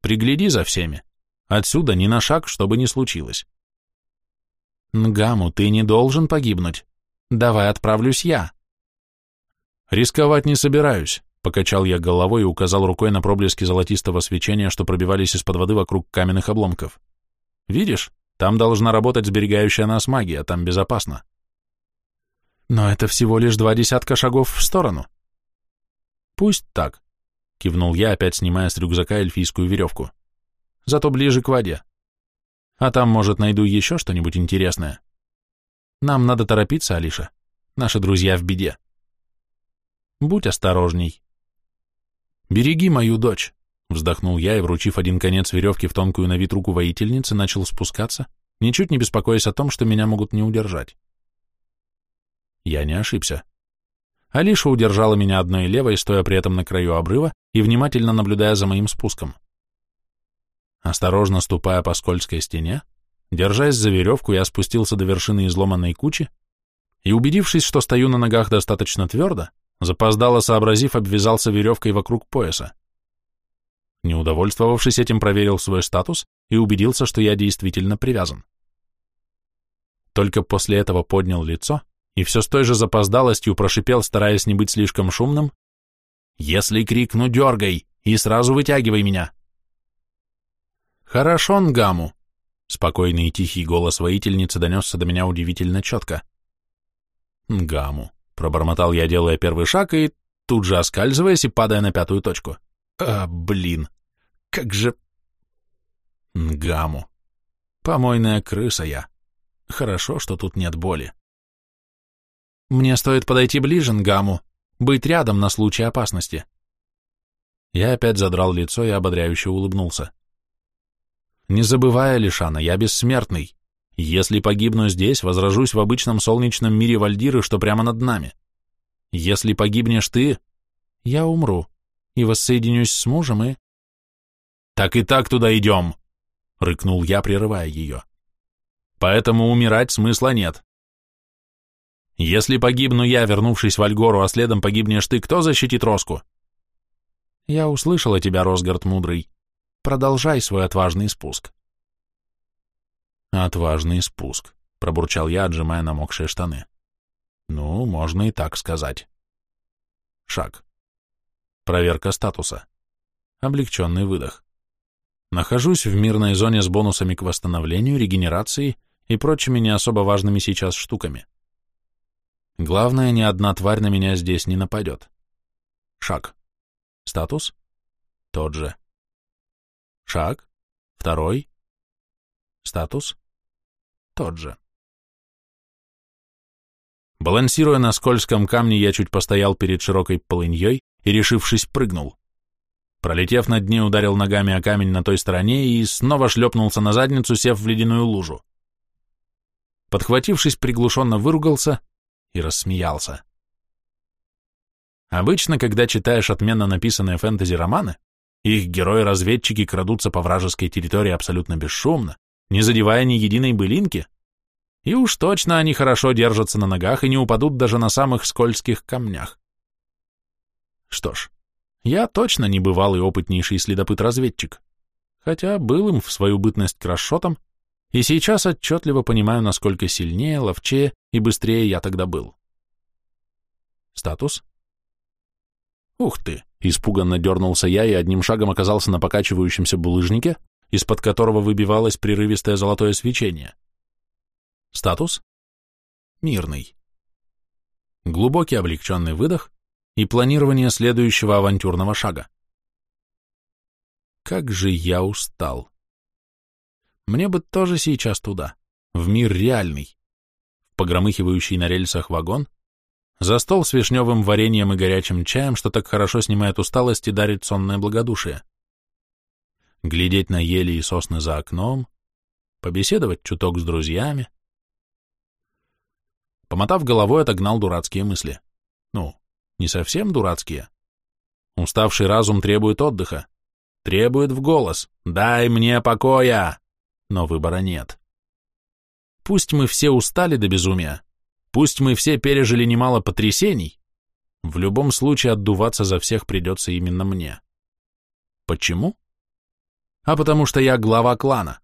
«Пригляди за всеми. Отсюда ни на шаг, что бы ни случилось». «Нгаму, ты не должен погибнуть», Давай отправлюсь я. Рисковать не собираюсь, покачал я головой и указал рукой на проблески золотистого свечения, что пробивались из-под воды вокруг каменных обломков. Видишь, там должна работать сберегающая нас магия, там безопасно. Но это всего лишь два десятка шагов в сторону. Пусть так, кивнул я, опять снимая с рюкзака эльфийскую веревку. Зато ближе к воде. А там, может, найду еще что-нибудь интересное. Нам надо торопиться, Алиша. Наши друзья в беде. Будь осторожней. Береги мою дочь, вздохнул я и, вручив один конец веревки в тонкую на вид руку воительницы, начал спускаться, ничуть не беспокоясь о том, что меня могут не удержать. Я не ошибся. Алиша удержала меня одной левой, стоя при этом на краю обрыва и внимательно наблюдая за моим спуском. Осторожно ступая по скользкой стене, Держась за веревку, я спустился до вершины изломанной кучи и, убедившись, что стою на ногах достаточно твердо, запоздало сообразив, обвязался веревкой вокруг пояса. Не удовольствовавшись этим, проверил свой статус и убедился, что я действительно привязан. Только после этого поднял лицо и все с той же запоздалостью прошипел, стараясь не быть слишком шумным, «Если крикну, дергай и сразу вытягивай меня!» «Хорошо, Нгаму», Спокойный и тихий голос воительницы донесся до меня удивительно четко. «Гаму», — пробормотал я, делая первый шаг, и тут же оскальзываясь и падая на пятую точку. «А, блин, как же...» «Гаму. Помойная крыса я. Хорошо, что тут нет боли». «Мне стоит подойти ближе, Нгаму, быть рядом на случай опасности». Я опять задрал лицо и ободряюще улыбнулся. Не забывая, Лишана, я бессмертный. Если погибну здесь, возражусь в обычном солнечном мире Вальдиры, что прямо над нами. Если погибнешь ты, я умру и воссоединюсь с мужем и... Так и так туда идем, — рыкнул я, прерывая ее. Поэтому умирать смысла нет. Если погибну я, вернувшись в Альгору, а следом погибнешь ты, кто защитит Роску? Я услышала тебя, Росгард Мудрый. Продолжай свой отважный спуск. Отважный спуск. пробурчал я, отжимая намокшие штаны. Ну, можно и так сказать. Шаг. Проверка статуса. Облегченный выдох. Нахожусь в мирной зоне с бонусами к восстановлению, регенерации и прочими не особо важными сейчас штуками. Главное, ни одна тварь на меня здесь не нападет. Шаг. Статус? Тот же. Шаг. Второй. Статус? Тот же. Балансируя на скользком камне, я чуть постоял перед широкой полыньей и, решившись, прыгнул. Пролетев над ней, ударил ногами о камень на той стороне и снова шлепнулся на задницу, сев в ледяную лужу. Подхватившись, приглушенно выругался и рассмеялся. Обычно, когда читаешь отменно написанные фэнтези-романы, их герои-разведчики крадутся по вражеской территории абсолютно бесшумно, не задевая ни единой былинки, и уж точно они хорошо держатся на ногах и не упадут даже на самых скользких камнях. Что ж, я точно не бывалый опытнейший следопыт-разведчик, хотя был им в свою бытность крашотом, и сейчас отчетливо понимаю, насколько сильнее, ловчее и быстрее я тогда был. Статус? Ух ты! Испуганно дернулся я и одним шагом оказался на покачивающемся булыжнике, из-под которого выбивалось прерывистое золотое свечение. Статус? Мирный. Глубокий облегченный выдох и планирование следующего авантюрного шага. Как же я устал. Мне бы тоже сейчас туда, в мир реальный, в погромыхивающий на рельсах вагон, за стол с вишневым вареньем и горячим чаем, что так хорошо снимает усталость и дарит сонное благодушие. Глядеть на ели и сосны за окном, побеседовать чуток с друзьями, Помотав головой, отогнал дурацкие мысли. Ну, не совсем дурацкие. Уставший разум требует отдыха. Требует в голос «Дай мне покоя!» Но выбора нет. Пусть мы все устали до безумия, пусть мы все пережили немало потрясений, в любом случае отдуваться за всех придется именно мне. Почему? А потому что я глава клана.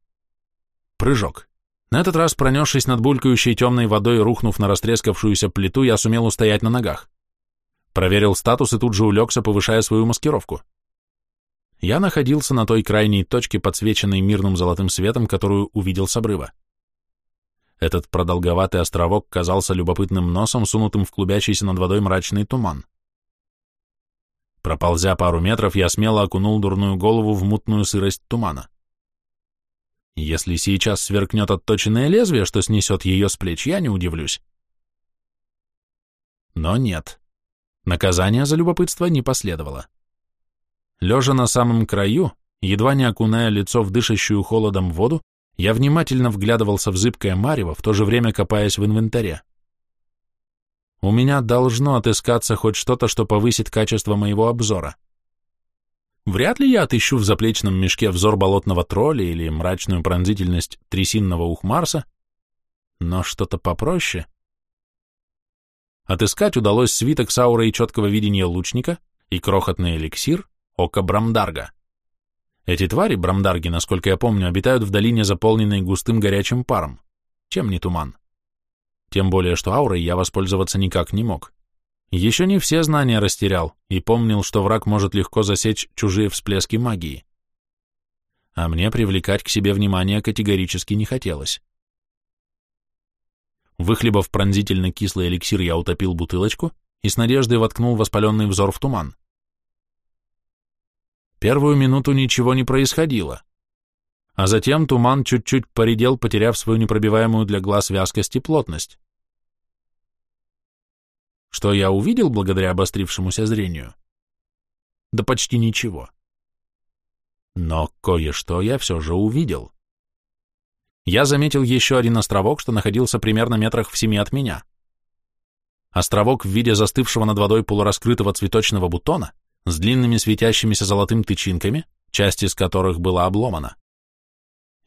Прыжок. На этот раз, пронесшись над булькающей темной водой, рухнув на растрескавшуюся плиту, я сумел устоять на ногах. Проверил статус и тут же улегся, повышая свою маскировку. Я находился на той крайней точке, подсвеченной мирным золотым светом, которую увидел с обрыва. Этот продолговатый островок казался любопытным носом, сунутым в клубящийся над водой мрачный туман. Проползя пару метров, я смело окунул дурную голову в мутную сырость тумана. Если сейчас сверкнет отточенное лезвие, что снесет ее с плеч, я не удивлюсь. Но нет. Наказание за любопытство не последовало. Лежа на самом краю, едва не окуная лицо в дышащую холодом воду, я внимательно вглядывался в зыбкое марево, в то же время копаясь в инвентаре. У меня должно отыскаться хоть что-то, что повысит качество моего обзора. Вряд ли я отыщу в заплечном мешке взор болотного тролля или мрачную пронзительность трясинного ухмарса, но что-то попроще. Отыскать удалось свиток с аурой четкого видения лучника и крохотный эликсир ока Брамдарга. Эти твари, Брамдарги, насколько я помню, обитают в долине, заполненной густым горячим паром. Чем не туман? Тем более, что аурой я воспользоваться никак не мог. Еще не все знания растерял и помнил, что враг может легко засечь чужие всплески магии. А мне привлекать к себе внимание категорически не хотелось. Выхлебав пронзительно кислый эликсир, я утопил бутылочку и с надеждой воткнул воспаленный взор в туман. Первую минуту ничего не происходило, а затем туман чуть-чуть поредел, потеряв свою непробиваемую для глаз вязкость и плотность. Что я увидел благодаря обострившемуся зрению? Да почти ничего. Но кое-что я все же увидел. Я заметил еще один островок, что находился примерно метрах в семи от меня. Островок в виде застывшего над водой полураскрытого цветочного бутона с длинными светящимися золотым тычинками, часть из которых была обломана.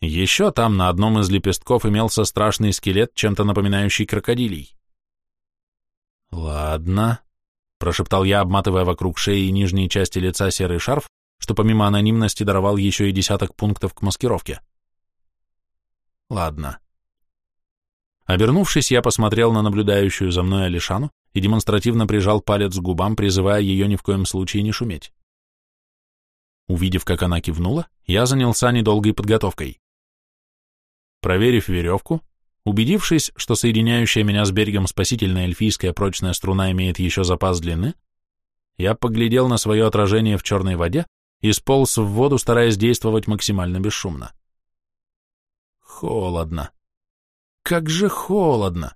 Еще там на одном из лепестков имелся страшный скелет, чем-то напоминающий крокодилий. «Ладно», — прошептал я, обматывая вокруг шеи и нижней части лица серый шарф, что помимо анонимности даровал еще и десяток пунктов к маскировке. «Ладно». Обернувшись, я посмотрел на наблюдающую за мной Алишану и демонстративно прижал палец к губам, призывая ее ни в коем случае не шуметь. Увидев, как она кивнула, я занялся недолгой подготовкой. Проверив веревку, убедившись, что соединяющая меня с берегом спасительная эльфийская прочная струна имеет еще запас длины, я поглядел на свое отражение в черной воде и сполз в воду, стараясь действовать максимально бесшумно. Холодно. Как же холодно!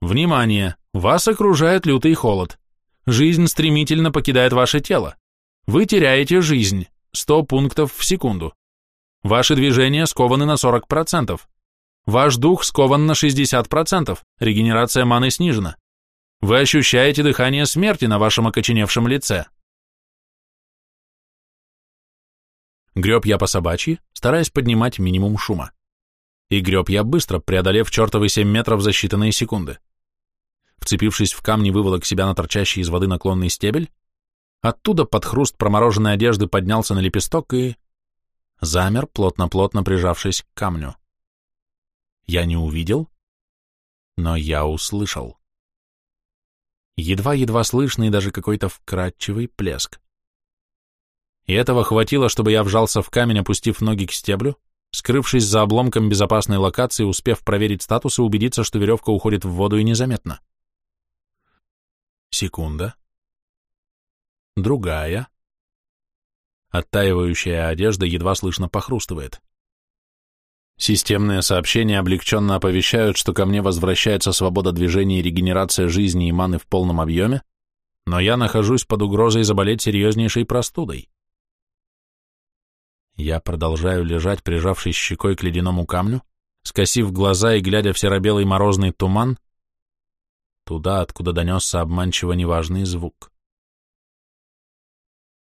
Внимание! Вас окружает лютый холод. Жизнь стремительно покидает ваше тело. Вы теряете жизнь. 100 пунктов в секунду. Ваши движения скованы на 40%. Ваш дух скован на 60%. Регенерация маны снижена. Вы ощущаете дыхание смерти на вашем окоченевшем лице. Греб я по собачьи, стараясь поднимать минимум шума. И греб я быстро, преодолев чертовы 7 метров за считанные секунды. Вцепившись в камни, выволок себя на торчащий из воды наклонный стебель, оттуда под хруст промороженной одежды поднялся на лепесток и... замер, плотно-плотно прижавшись к камню. Я не увидел, но я услышал едва-едва слышный даже какой-то вкрадчивый плеск. И этого хватило, чтобы я вжался в камень, опустив ноги к стеблю, скрывшись за обломком безопасной локации, успев проверить статус и убедиться, что веревка уходит в воду и незаметно. Секунда. Другая. Оттаивающая одежда едва слышно похрустывает. Системные сообщения облегченно оповещают, что ко мне возвращается свобода движения и регенерация жизни и маны в полном объеме, но я нахожусь под угрозой заболеть серьезнейшей простудой. Я продолжаю лежать, прижавшись щекой к ледяному камню, скосив глаза и глядя в серо-белый морозный туман, туда, откуда донесся обманчиво неважный звук.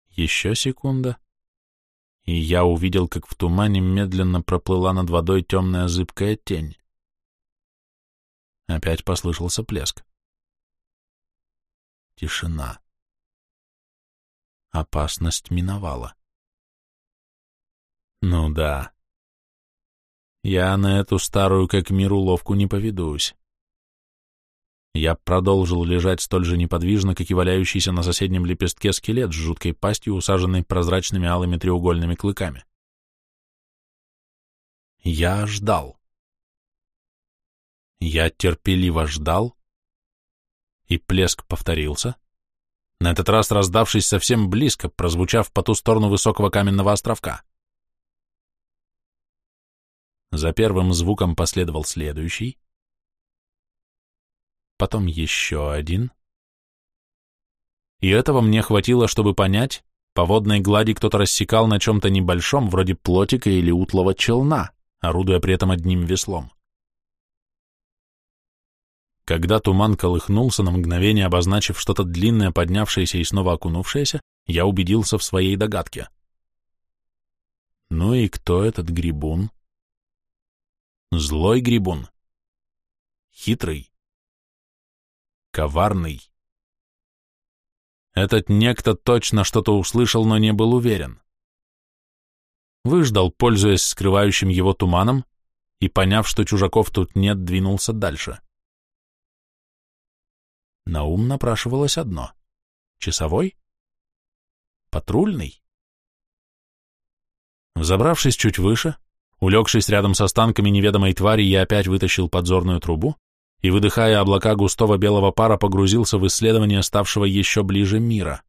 Еще секунда, и я увидел, как в тумане медленно проплыла над водой темная зыбкая тень. Опять послышался плеск. Тишина. Опасность миновала. Ну да. Я на эту старую как мир уловку не поведусь. Я продолжил лежать столь же неподвижно, как и валяющийся на соседнем лепестке скелет с жуткой пастью, усаженной прозрачными алыми треугольными клыками. Я ждал. Я терпеливо ждал, и плеск повторился, на этот раз раздавшись совсем близко, прозвучав по ту сторону высокого каменного островка. За первым звуком последовал следующий, потом еще один. И этого мне хватило, чтобы понять, по водной глади кто-то рассекал на чем-то небольшом, вроде плотика или утлого челна, орудуя при этом одним веслом. Когда туман колыхнулся, на мгновение обозначив что-то длинное, поднявшееся и снова окунувшееся, я убедился в своей догадке. Ну и кто этот грибун? Злой грибун. Хитрый коварный. Этот некто точно что-то услышал, но не был уверен. Выждал, пользуясь скрывающим его туманом, и, поняв, что чужаков тут нет, двинулся дальше. На ум напрашивалось одно — часовой? Патрульный? Взобравшись чуть выше, улегшись рядом с останками неведомой твари, я опять вытащил подзорную трубу и, выдыхая облака густого белого пара, погрузился в исследование ставшего еще ближе мира.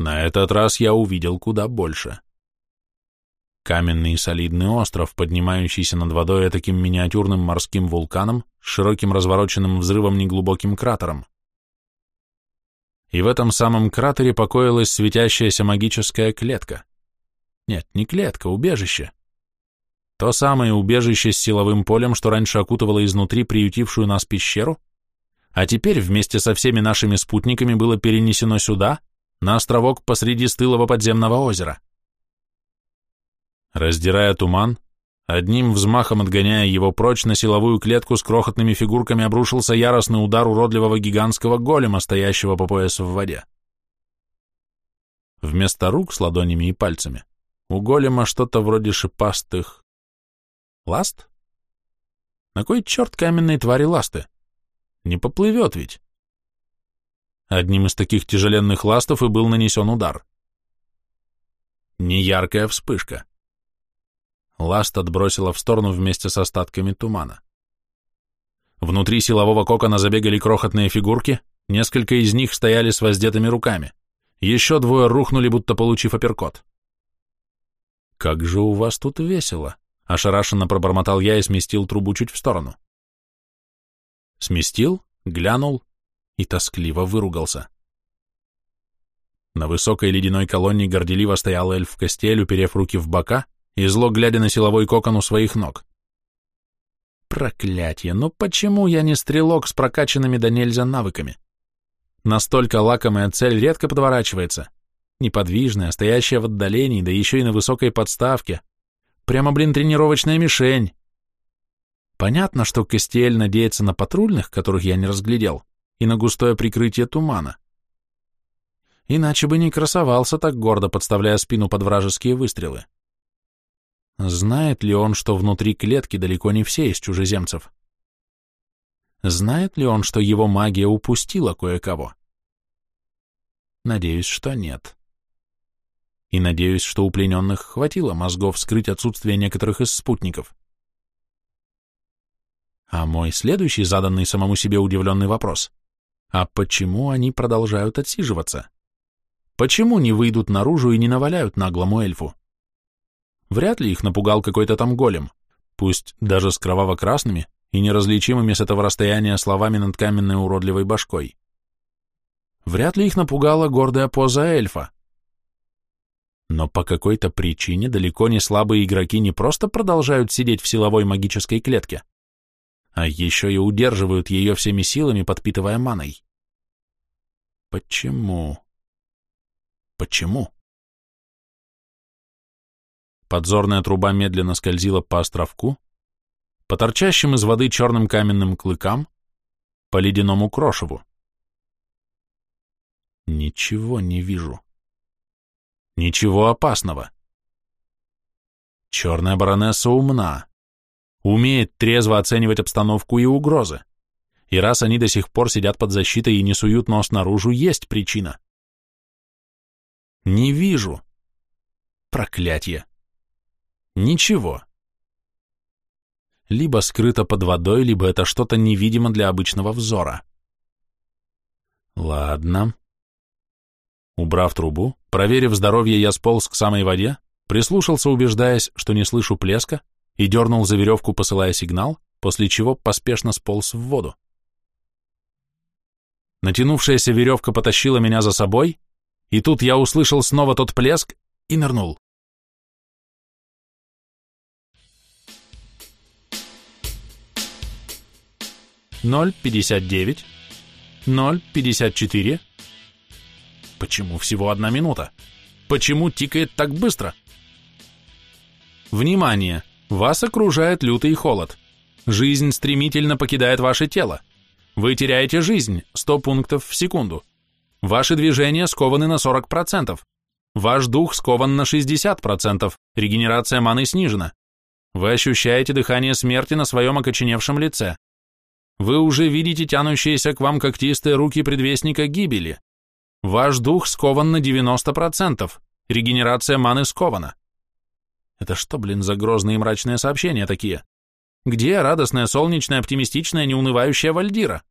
На этот раз я увидел куда больше. Каменный и солидный остров, поднимающийся над водой таким миниатюрным морским вулканом с широким развороченным взрывом неглубоким кратером. И в этом самом кратере покоилась светящаяся магическая клетка. Нет, не клетка, убежище. То самое убежище с силовым полем, что раньше окутывало изнутри приютившую нас пещеру, а теперь вместе со всеми нашими спутниками было перенесено сюда, на островок посреди стылого подземного озера. Раздирая туман, одним взмахом отгоняя его прочь, на силовую клетку с крохотными фигурками обрушился яростный удар уродливого гигантского голема, стоящего по пояс в воде. Вместо рук с ладонями и пальцами у голема что-то вроде шипастых Ласт? На кой черт каменной твари ласты? Не поплывет ведь. Одним из таких тяжеленных ластов и был нанесен удар. Неяркая вспышка. Ласт отбросила в сторону вместе с остатками тумана. Внутри силового кокона забегали крохотные фигурки, несколько из них стояли с воздетыми руками. Еще двое рухнули, будто получив апперкот. «Как же у вас тут весело!» — ошарашенно пробормотал я и сместил трубу чуть в сторону. Сместил, глянул и тоскливо выругался. На высокой ледяной колонне горделиво стоял эльф в костель, уперев руки в бока и зло глядя на силовой кокон у своих ног. Проклятье, ну почему я не стрелок с прокачанными до нельзя навыками? Настолько лакомая цель редко подворачивается. Неподвижная, стоящая в отдалении, да еще и на высокой подставке. Прямо, блин, тренировочная мишень. Понятно, что Костель надеется на патрульных, которых я не разглядел, и на густое прикрытие тумана. Иначе бы не красовался так гордо, подставляя спину под вражеские выстрелы. Знает ли он, что внутри клетки далеко не все из чужеземцев? Знает ли он, что его магия упустила кое-кого? Надеюсь, что нет. И надеюсь, что у плененных хватило мозгов скрыть отсутствие некоторых из спутников. А мой следующий заданный самому себе удивленный вопрос. А почему они продолжают отсиживаться? Почему не выйдут наружу и не наваляют наглому эльфу? Вряд ли их напугал какой-то там голем, пусть даже с кроваво-красными и неразличимыми с этого расстояния словами над каменной уродливой башкой. Вряд ли их напугала гордая поза эльфа. Но по какой-то причине далеко не слабые игроки не просто продолжают сидеть в силовой магической клетке, а еще и удерживают ее всеми силами, подпитывая маной. Почему? Почему? Подзорная труба медленно скользила по островку, по торчащим из воды черным каменным клыкам, по ледяному крошеву. Ничего не вижу. Ничего опасного. Черная баронесса умна, умеет трезво оценивать обстановку и угрозы. И раз они до сих пор сидят под защитой и не суют нос наружу, есть причина. Не вижу. Проклятье. Ничего. Либо скрыто под водой, либо это что-то невидимо для обычного взора. Ладно. Убрав трубу, проверив здоровье, я сполз к самой воде, прислушался, убеждаясь, что не слышу плеска, и дернул за веревку, посылая сигнал, после чего поспешно сполз в воду. Натянувшаяся веревка потащила меня за собой, и тут я услышал снова тот плеск и нырнул. Ноль пятьдесят девять, ноль пятьдесят четыре. Почему всего одна минута? Почему тикает так быстро? Внимание! Вас окружает лютый холод. Жизнь стремительно покидает ваше тело. Вы теряете жизнь, 100 пунктов в секунду. Ваши движения скованы на 40%. Ваш дух скован на 60%, регенерация маны снижена. Вы ощущаете дыхание смерти на своем окоченевшем лице. Вы уже видите тянущиеся к вам когтистые руки предвестника гибели. Ваш дух скован на 90%. Регенерация маны скована. Это что, блин, за грозные и мрачные сообщения такие? Где радостная, солнечная, оптимистичная, неунывающая Вальдира?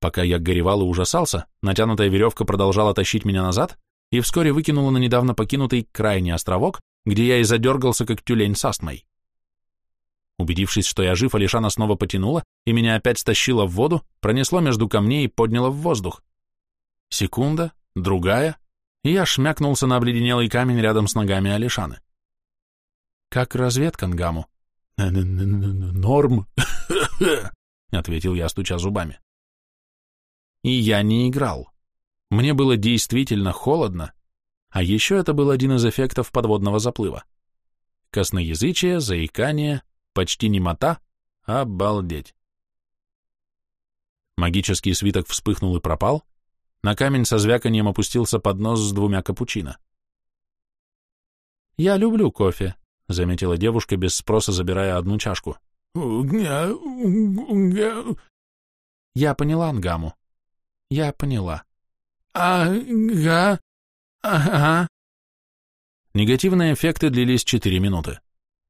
Пока я горевал и ужасался, натянутая веревка продолжала тащить меня назад и вскоре выкинула на недавно покинутый крайний островок, где я и задергался, как тюлень с астмой. Убедившись, что я жив, Алишана снова потянула, и меня опять стащило в воду, пронесло между камней и подняло в воздух. Секунда, другая, и я шмякнулся на обледенелый камень рядом с ногами Алишаны. «Как разведка, Нгаму?» «Норм», — ответил я, стуча зубами. И я не играл. Мне было действительно холодно, а еще это был один из эффектов подводного заплыва. Косноязычие, заикание, Почти немота? Обалдеть. Магический свиток вспыхнул и пропал. На камень со звяканием опустился поднос с двумя капучино. «Я люблю кофе», — заметила девушка, без спроса забирая одну чашку. Я поняла Ангаму. Я поняла. Ага. Ага. Негативные эффекты длились 4 минуты.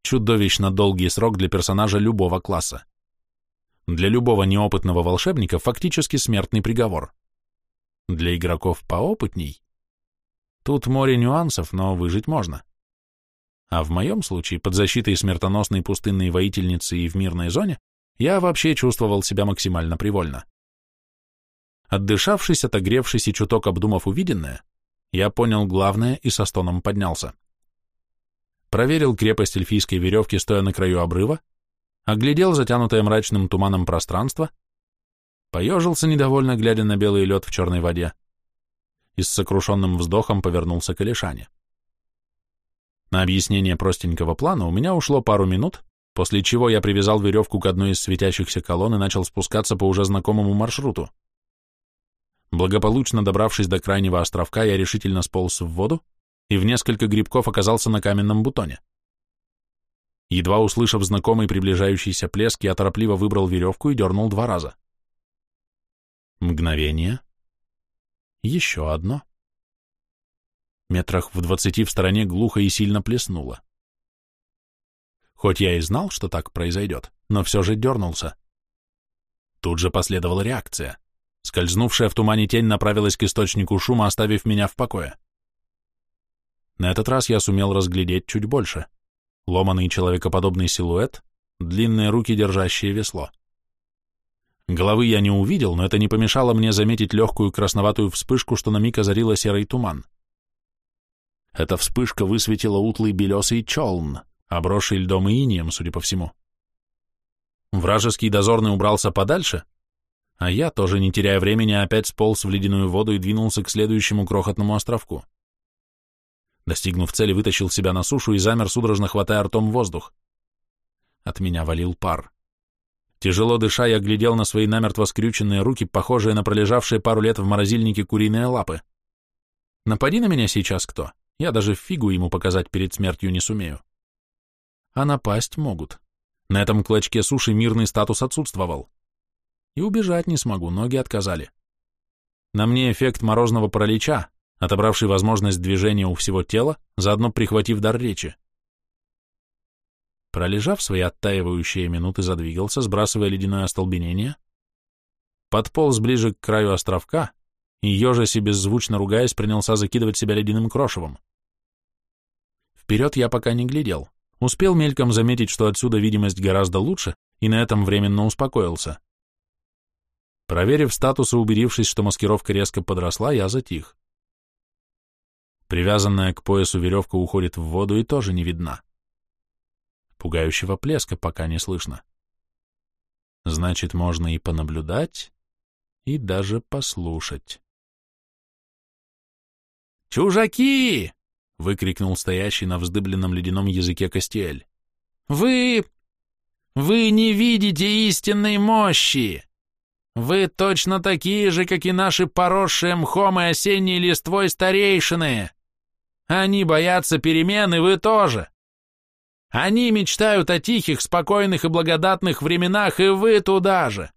Чудовищно долгий срок для персонажа любого класса. Для любого неопытного волшебника фактически смертный приговор. Для игроков поопытней Тут море нюансов, но выжить можно. А в моем случае, под защитой смертоносной пустынной воительницы и в мирной зоне, я вообще чувствовал себя максимально привольно. Отдышавшись, отогревшись и чуток обдумав увиденное, я понял главное и со стоном поднялся. Проверил крепость эльфийской веревки, стоя на краю обрыва, оглядел затянутое мрачным туманом пространство, поежился недовольно, глядя на белый лед в черной воде, и с сокрушенным вздохом повернулся к Алишане. На объяснение простенького плана у меня ушло пару минут, после чего я привязал веревку к одной из светящихся колонн и начал спускаться по уже знакомому маршруту. Благополучно добравшись до крайнего островка, я решительно сполз в воду и в несколько грибков оказался на каменном бутоне. Едва услышав знакомый приближающийся плеск, я торопливо выбрал веревку и дернул два раза. Мгновение, еще одно. Метрах в двадцати в стороне глухо и сильно плеснуло. Хоть я и знал, что так произойдет, но все же дернулся. Тут же последовала реакция. Скользнувшая в тумане тень направилась к источнику шума, оставив меня в покое. На этот раз я сумел разглядеть чуть больше. Ломаный человекоподобный силуэт, длинные руки, держащие весло. Головы я не увидел, но это не помешало мне заметить легкую красноватую вспышку, что на миг озарила серый туман. Эта вспышка высветила утлый белесый челн, обросший льдом и инием, судя по всему. Вражеский дозорный убрался подальше, а я, тоже не теряя времени, опять сполз в ледяную воду и двинулся к следующему крохотному островку. Достигнув цели, вытащил себя на сушу и замер, судорожно хватая ртом воздух. От меня валил пар. Тяжело дыша, я глядел на свои намертво скрюченные руки, похожие на пролежавшие пару лет в морозильнике куриные лапы. Напади на меня сейчас кто, я даже фигу ему показать перед смертью не сумею. А напасть могут. На этом клочке суши мирный статус отсутствовал. И убежать не смогу, ноги отказали. На мне эффект морозного паралича, отобравший возможность движения у всего тела, заодно прихватив дар речи. Пролежав свои оттаивающие минуты, задвигался, сбрасывая ледяное остолбенение, подполз ближе к краю островка и, ежась и беззвучно ругаясь, принялся закидывать себя ледяным крошевом. Вперед я пока не глядел. Успел мельком заметить, что отсюда видимость гораздо лучше, и на этом временно успокоился. Проверив статус и убедившись, что маскировка резко подросла, я затих. Привязанная к поясу веревка уходит в воду и тоже не видна. Пугающего плеска пока не слышно. Значит, можно и понаблюдать, и даже послушать. «Чужаки!» — выкрикнул стоящий на вздыбленном ледяном языке Костель. «Вы... вы не видите истинной мощи! Вы точно такие же, как и наши поросшие мхом и осенней листвой старейшины! Они боятся перемены, вы тоже! Они мечтают о тихих, спокойных и благодатных временах, и вы туда же.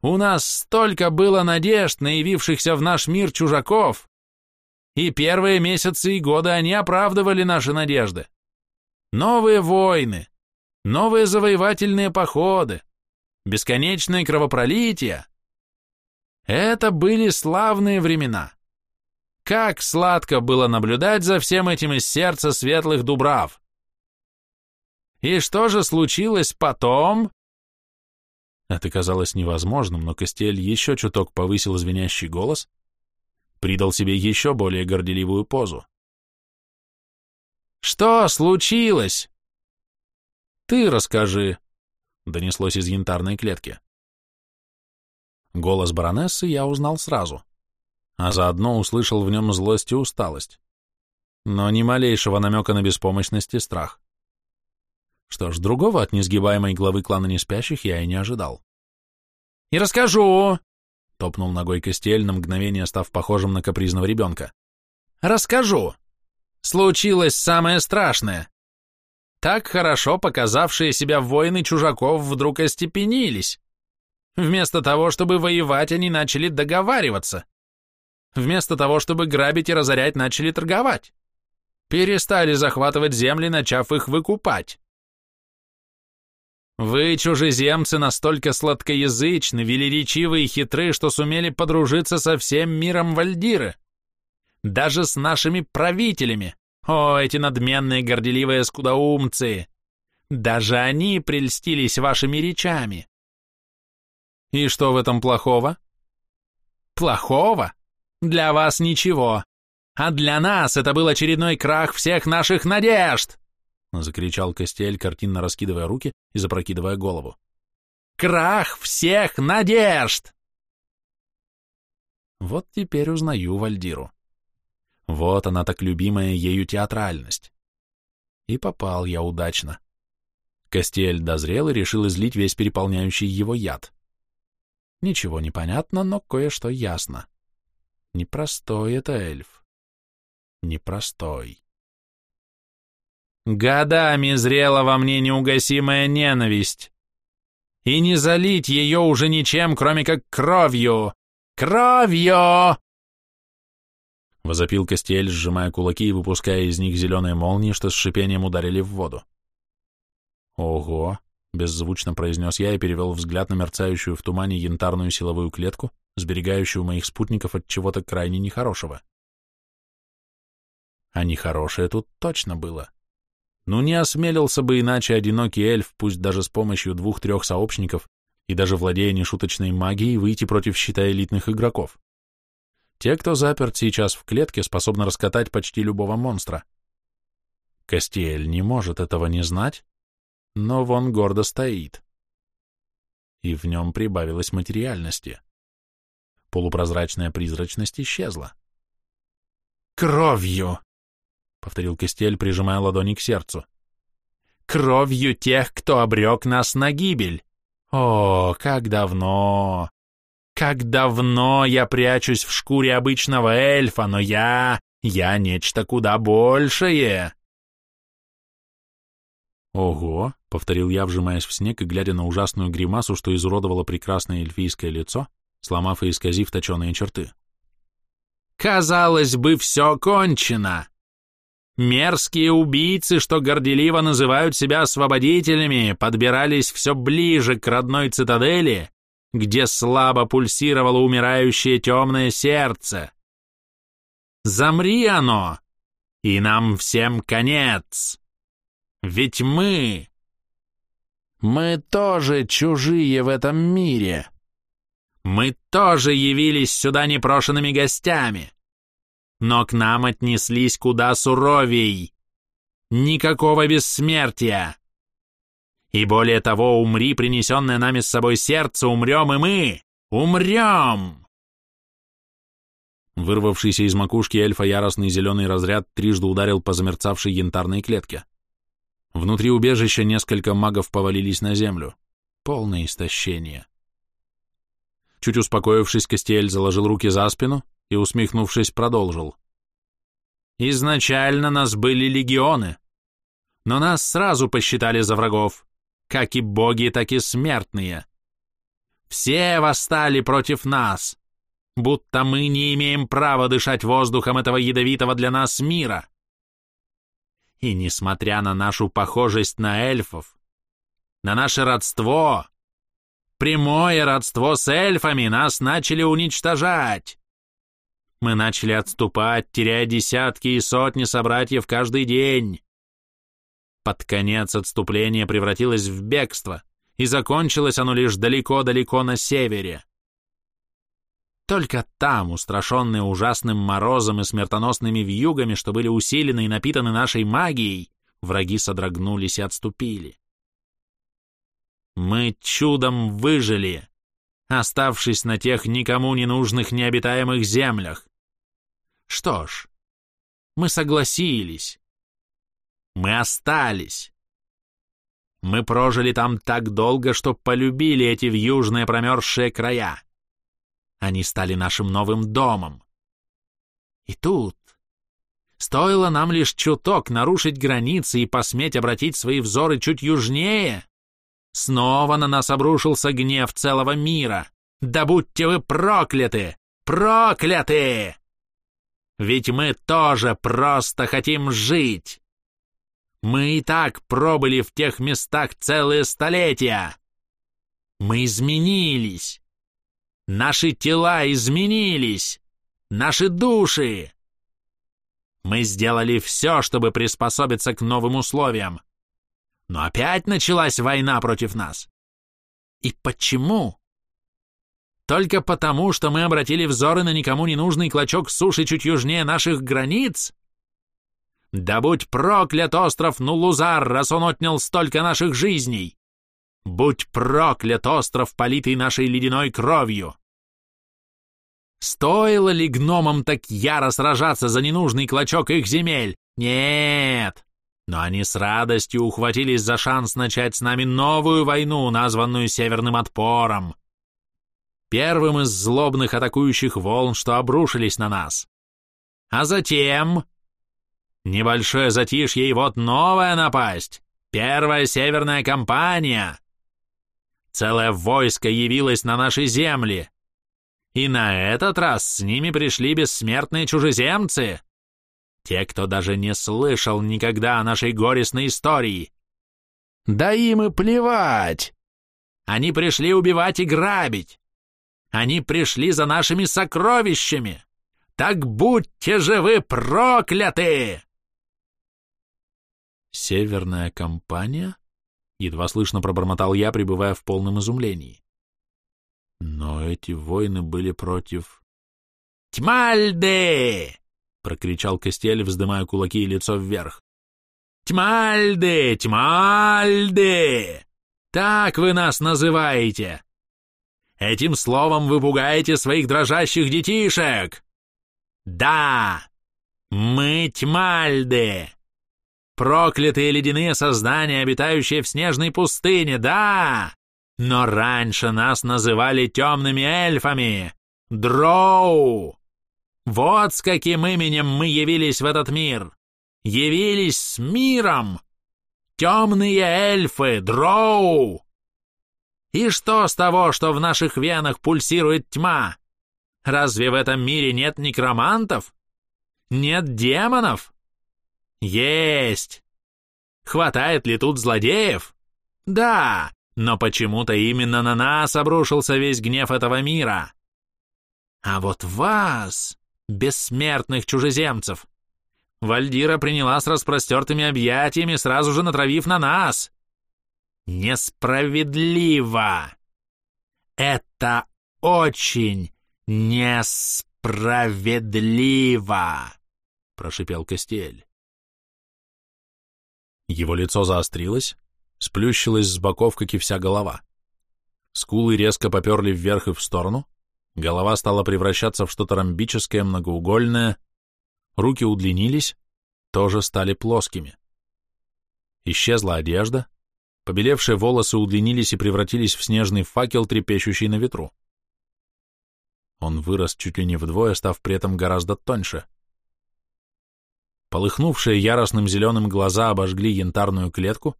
У нас столько было надежд на явившихся в наш мир чужаков, и первые месяцы и годы они оправдывали наши надежды. Новые войны, новые завоевательные походы, бесконечные кровопролития. Это были славные времена. Как сладко было наблюдать за всем этим из сердца светлых дубрав. И что же случилось потом? Это казалось невозможным, но Костель еще чуток повысил звенящий голос, придал себе еще более горделивую позу. «Что случилось?» «Ты расскажи», — донеслось из янтарной клетки. Голос баронессы я узнал сразу, а заодно услышал в нем злость и усталость, но ни малейшего намека на беспомощность и страх. Что ж, другого от несгибаемой главы клана неспящих я и не ожидал. «И расскажу!» — топнул ногой Костель, на мгновение став похожим на капризного ребенка. «Расскажу! Случилось самое страшное! так хорошо показавшие себя воины чужаков вдруг остепенились. Вместо того, чтобы воевать, они начали договариваться. Вместо того, чтобы грабить и разорять, начали торговать. Перестали захватывать земли, начав их выкупать. Вы, чужеземцы, настолько сладкоязычны, велеречивы и хитры, что сумели подружиться со всем миром Вальдиры. Даже с нашими правителями. О, эти надменные горделивые скудоумцы! Даже они прельстились вашими речами. И что в этом плохого? Плохого? Для вас ничего. А для нас это был очередной крах всех наших надежд!» Закричал Костель, картинно раскидывая руки и запрокидывая голову. «Крах всех надежд!» Вот теперь узнаю Вальдиру. Вот она так любимая ею театральность. И попал я удачно. Костель дозрел и решил излить весь переполняющий его яд. Ничего не понятно, но кое-что ясно. Непростой это эльф. Непростой. Годами зрела во мне неугасимая ненависть. И не залить ее уже ничем, кроме как кровью. Кровью! Возопил Костель, сжимая кулаки и выпуская из них зеленые молнии, что с шипением ударили в воду. Ого! Беззвучно произнес я и перевел взгляд на мерцающую в тумане янтарную силовую клетку, сберегающую моих спутников от чего-то крайне нехорошего. А нехорошее тут точно было. Ну не осмелился бы иначе одинокий эльф, пусть даже с помощью двух-трех сообщников и даже владея нешуточной магией, выйти против щита элитных игроков. Те, кто заперт сейчас в клетке, способны раскатать почти любого монстра. Костель не может этого не знать, но вон гордо стоит. И в нем прибавилось материальности. Полупрозрачная призрачность исчезла. «Кровью!» — повторил Костель, прижимая ладони к сердцу. «Кровью тех, кто обрек нас на гибель! О, как давно! Как давно я прячусь в шкуре обычного эльфа, но я... я нечто куда большее!» «Ого!» — повторил я, вжимаясь в снег и глядя на ужасную гримасу, что изуродовало прекрасное эльфийское лицо, сломав и исказив точеные черты. «Казалось бы, все кончено!» Мерзкие убийцы, что горделиво называют себя освободителями, подбирались все ближе к родной цитадели, где слабо пульсировало умирающее темное сердце. Замри оно, и нам всем конец. Ведь мы... Мы тоже чужие в этом мире. Мы тоже явились сюда непрошенными гостями. Но к нам отнеслись куда суровей. Никакого бессмертия. И более того, умри, принесенное нами с собой сердце, умрем и мы. Умрем! Вырвавшийся из макушки эльфа яростный зеленый разряд трижды ударил по замерцавшей янтарной клетке. Внутри убежища несколько магов повалились на землю. Полное истощение. Чуть успокоившись, Костель заложил руки за спину и, усмехнувшись, продолжил. «Изначально нас были легионы, но нас сразу посчитали за врагов, как и боги, так и смертные. Все восстали против нас, будто мы не имеем права дышать воздухом этого ядовитого для нас мира. И несмотря на нашу похожесть на эльфов, на наше родство, прямое родство с эльфами, нас начали уничтожать. Мы начали отступать, теряя десятки и сотни собратьев каждый день. Под конец отступление превратилось в бегство, и закончилось оно лишь далеко-далеко на севере. Только там, устрашенные ужасным морозом и смертоносными вьюгами, что были усилены и напитаны нашей магией, враги содрогнулись и отступили. Мы чудом выжили, оставшись на тех никому не нужных необитаемых землях. Что ж, мы согласились. Мы остались. Мы прожили там так долго, что полюбили эти вьюжные промерзшие края. Они стали нашим новым домом. И тут, Стоило нам лишь чуток нарушить границы и посметь обратить свои взоры чуть южнее. Снова на нас обрушился гнев целого мира. Да будьте вы прокляты! Прокляты! Ведь мы тоже просто хотим жить. Мы и так пробыли в тех местах целые столетия. Мы изменились. Наши тела изменились. Наши души. Мы сделали все, чтобы приспособиться к новым условиям. Но опять началась война против нас. И почему? Только потому, что мы обратили взоры на никому не нужный клочок суши чуть южнее наших границ? Да будь проклят остров Нулузар, раз он отнял столько наших жизней! Будь проклят остров, политый нашей ледяной кровью! Стоило ли гномам так яро сражаться за ненужный клочок их земель? Нет! Но они с радостью ухватились за шанс начать с нами новую войну, названную Северным отпором. Первым из злобных атакующих волн, что обрушились на нас. А затем... Небольшое затишье и вот новая напасть. Первая северная кампания. Целое войско явилось на наши земли. И на этот раз с ними пришли бессмертные чужеземцы. Те, кто даже не слышал никогда о нашей горестной истории. Да им и плевать. Они пришли убивать и грабить. Они пришли за нашими сокровищами. Так будьте же вы прокляты! Северная компания? Едва слышно пробормотал я, пребывая в полном изумлении. Но эти войны были против... «Тьмальды!» — прокричал Костель, вздымая кулаки и лицо вверх. «Тьмальды! Тьмальды! Так вы нас называете! Этим словом вы пугаете своих дрожащих детишек! Да! Мы Тьмальды! Проклятые ледяные создания, обитающие в снежной пустыне, да! Но раньше нас называли темными эльфами. Дроу! Вот с каким именем мы явились в этот мир. Явились с миром. Темные эльфы, дроу! И что с того, что в наших венах пульсирует тьма? Разве в этом мире нет некромантов? Нет демонов? Есть! Хватает ли тут злодеев? Да, но почему-то именно на нас обрушился весь гнев этого мира. А вот вас, бессмертных чужеземцев, Вальдира приняла с распростертыми объятиями, сразу же натравив на нас. Несправедливо. Это очень несправедливо, прошипел Костель. Его лицо заострилось, сплющилась с боков, как и вся голова. Скулы резко поперли вверх и в сторону, голова стала превращаться в что-то ромбическое, многоугольное, руки удлинились, тоже стали плоскими. Исчезла одежда, побелевшие волосы удлинились и превратились в снежный факел, трепещущий на ветру. Он вырос чуть ли не вдвое, став при этом гораздо тоньше. Полыхнувшие яростным зеленым глаза обожгли янтарную клетку,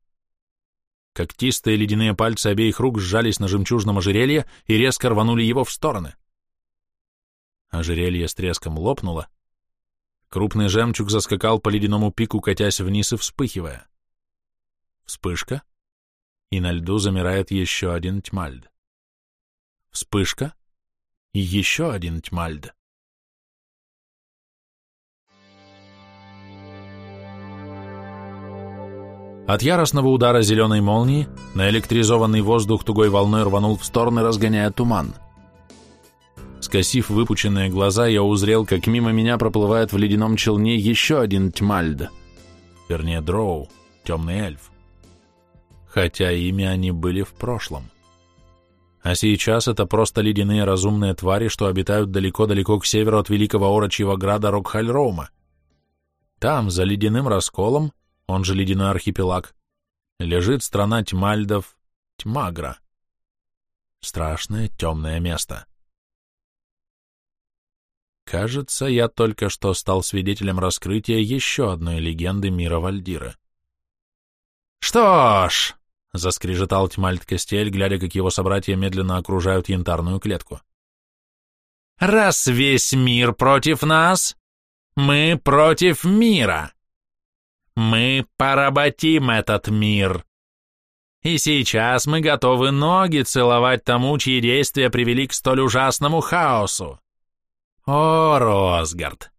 Когтистые ледяные пальцы обеих рук сжались на жемчужном ожерелье и резко рванули его в стороны. Ожерелье с треском лопнуло. Крупный жемчуг заскакал по ледяному пику, катясь вниз и вспыхивая. Вспышка, и на льду замирает еще один тьмальд. Вспышка, и еще один тьмальд. От яростного удара зеленой молнии наэлектризованный воздух тугой волной рванул в стороны, разгоняя туман. Скосив выпученные глаза, я узрел, как мимо меня проплывает в ледяном челне еще один тьмальд, вернее, дроу, темный эльф. Хотя ими они были в прошлом. А сейчас это просто ледяные разумные твари, что обитают далеко-далеко к северу от великого орочьего града Рокхальроума. Там, за ледяным расколом, он же ледяной архипелаг, лежит страна Тьмальдов, Тьмагра. Страшное темное место. Кажется, я только что стал свидетелем раскрытия еще одной легенды мира Вальдира. «Что ж», — заскрежетал Тьмальт Костель, глядя, как его собратья медленно окружают янтарную клетку. «Раз весь мир против нас, мы против мира. Мы поработим этот мир. И сейчас мы готовы ноги целовать тому, чьи действия привели к столь ужасному хаосу. О, Росгард,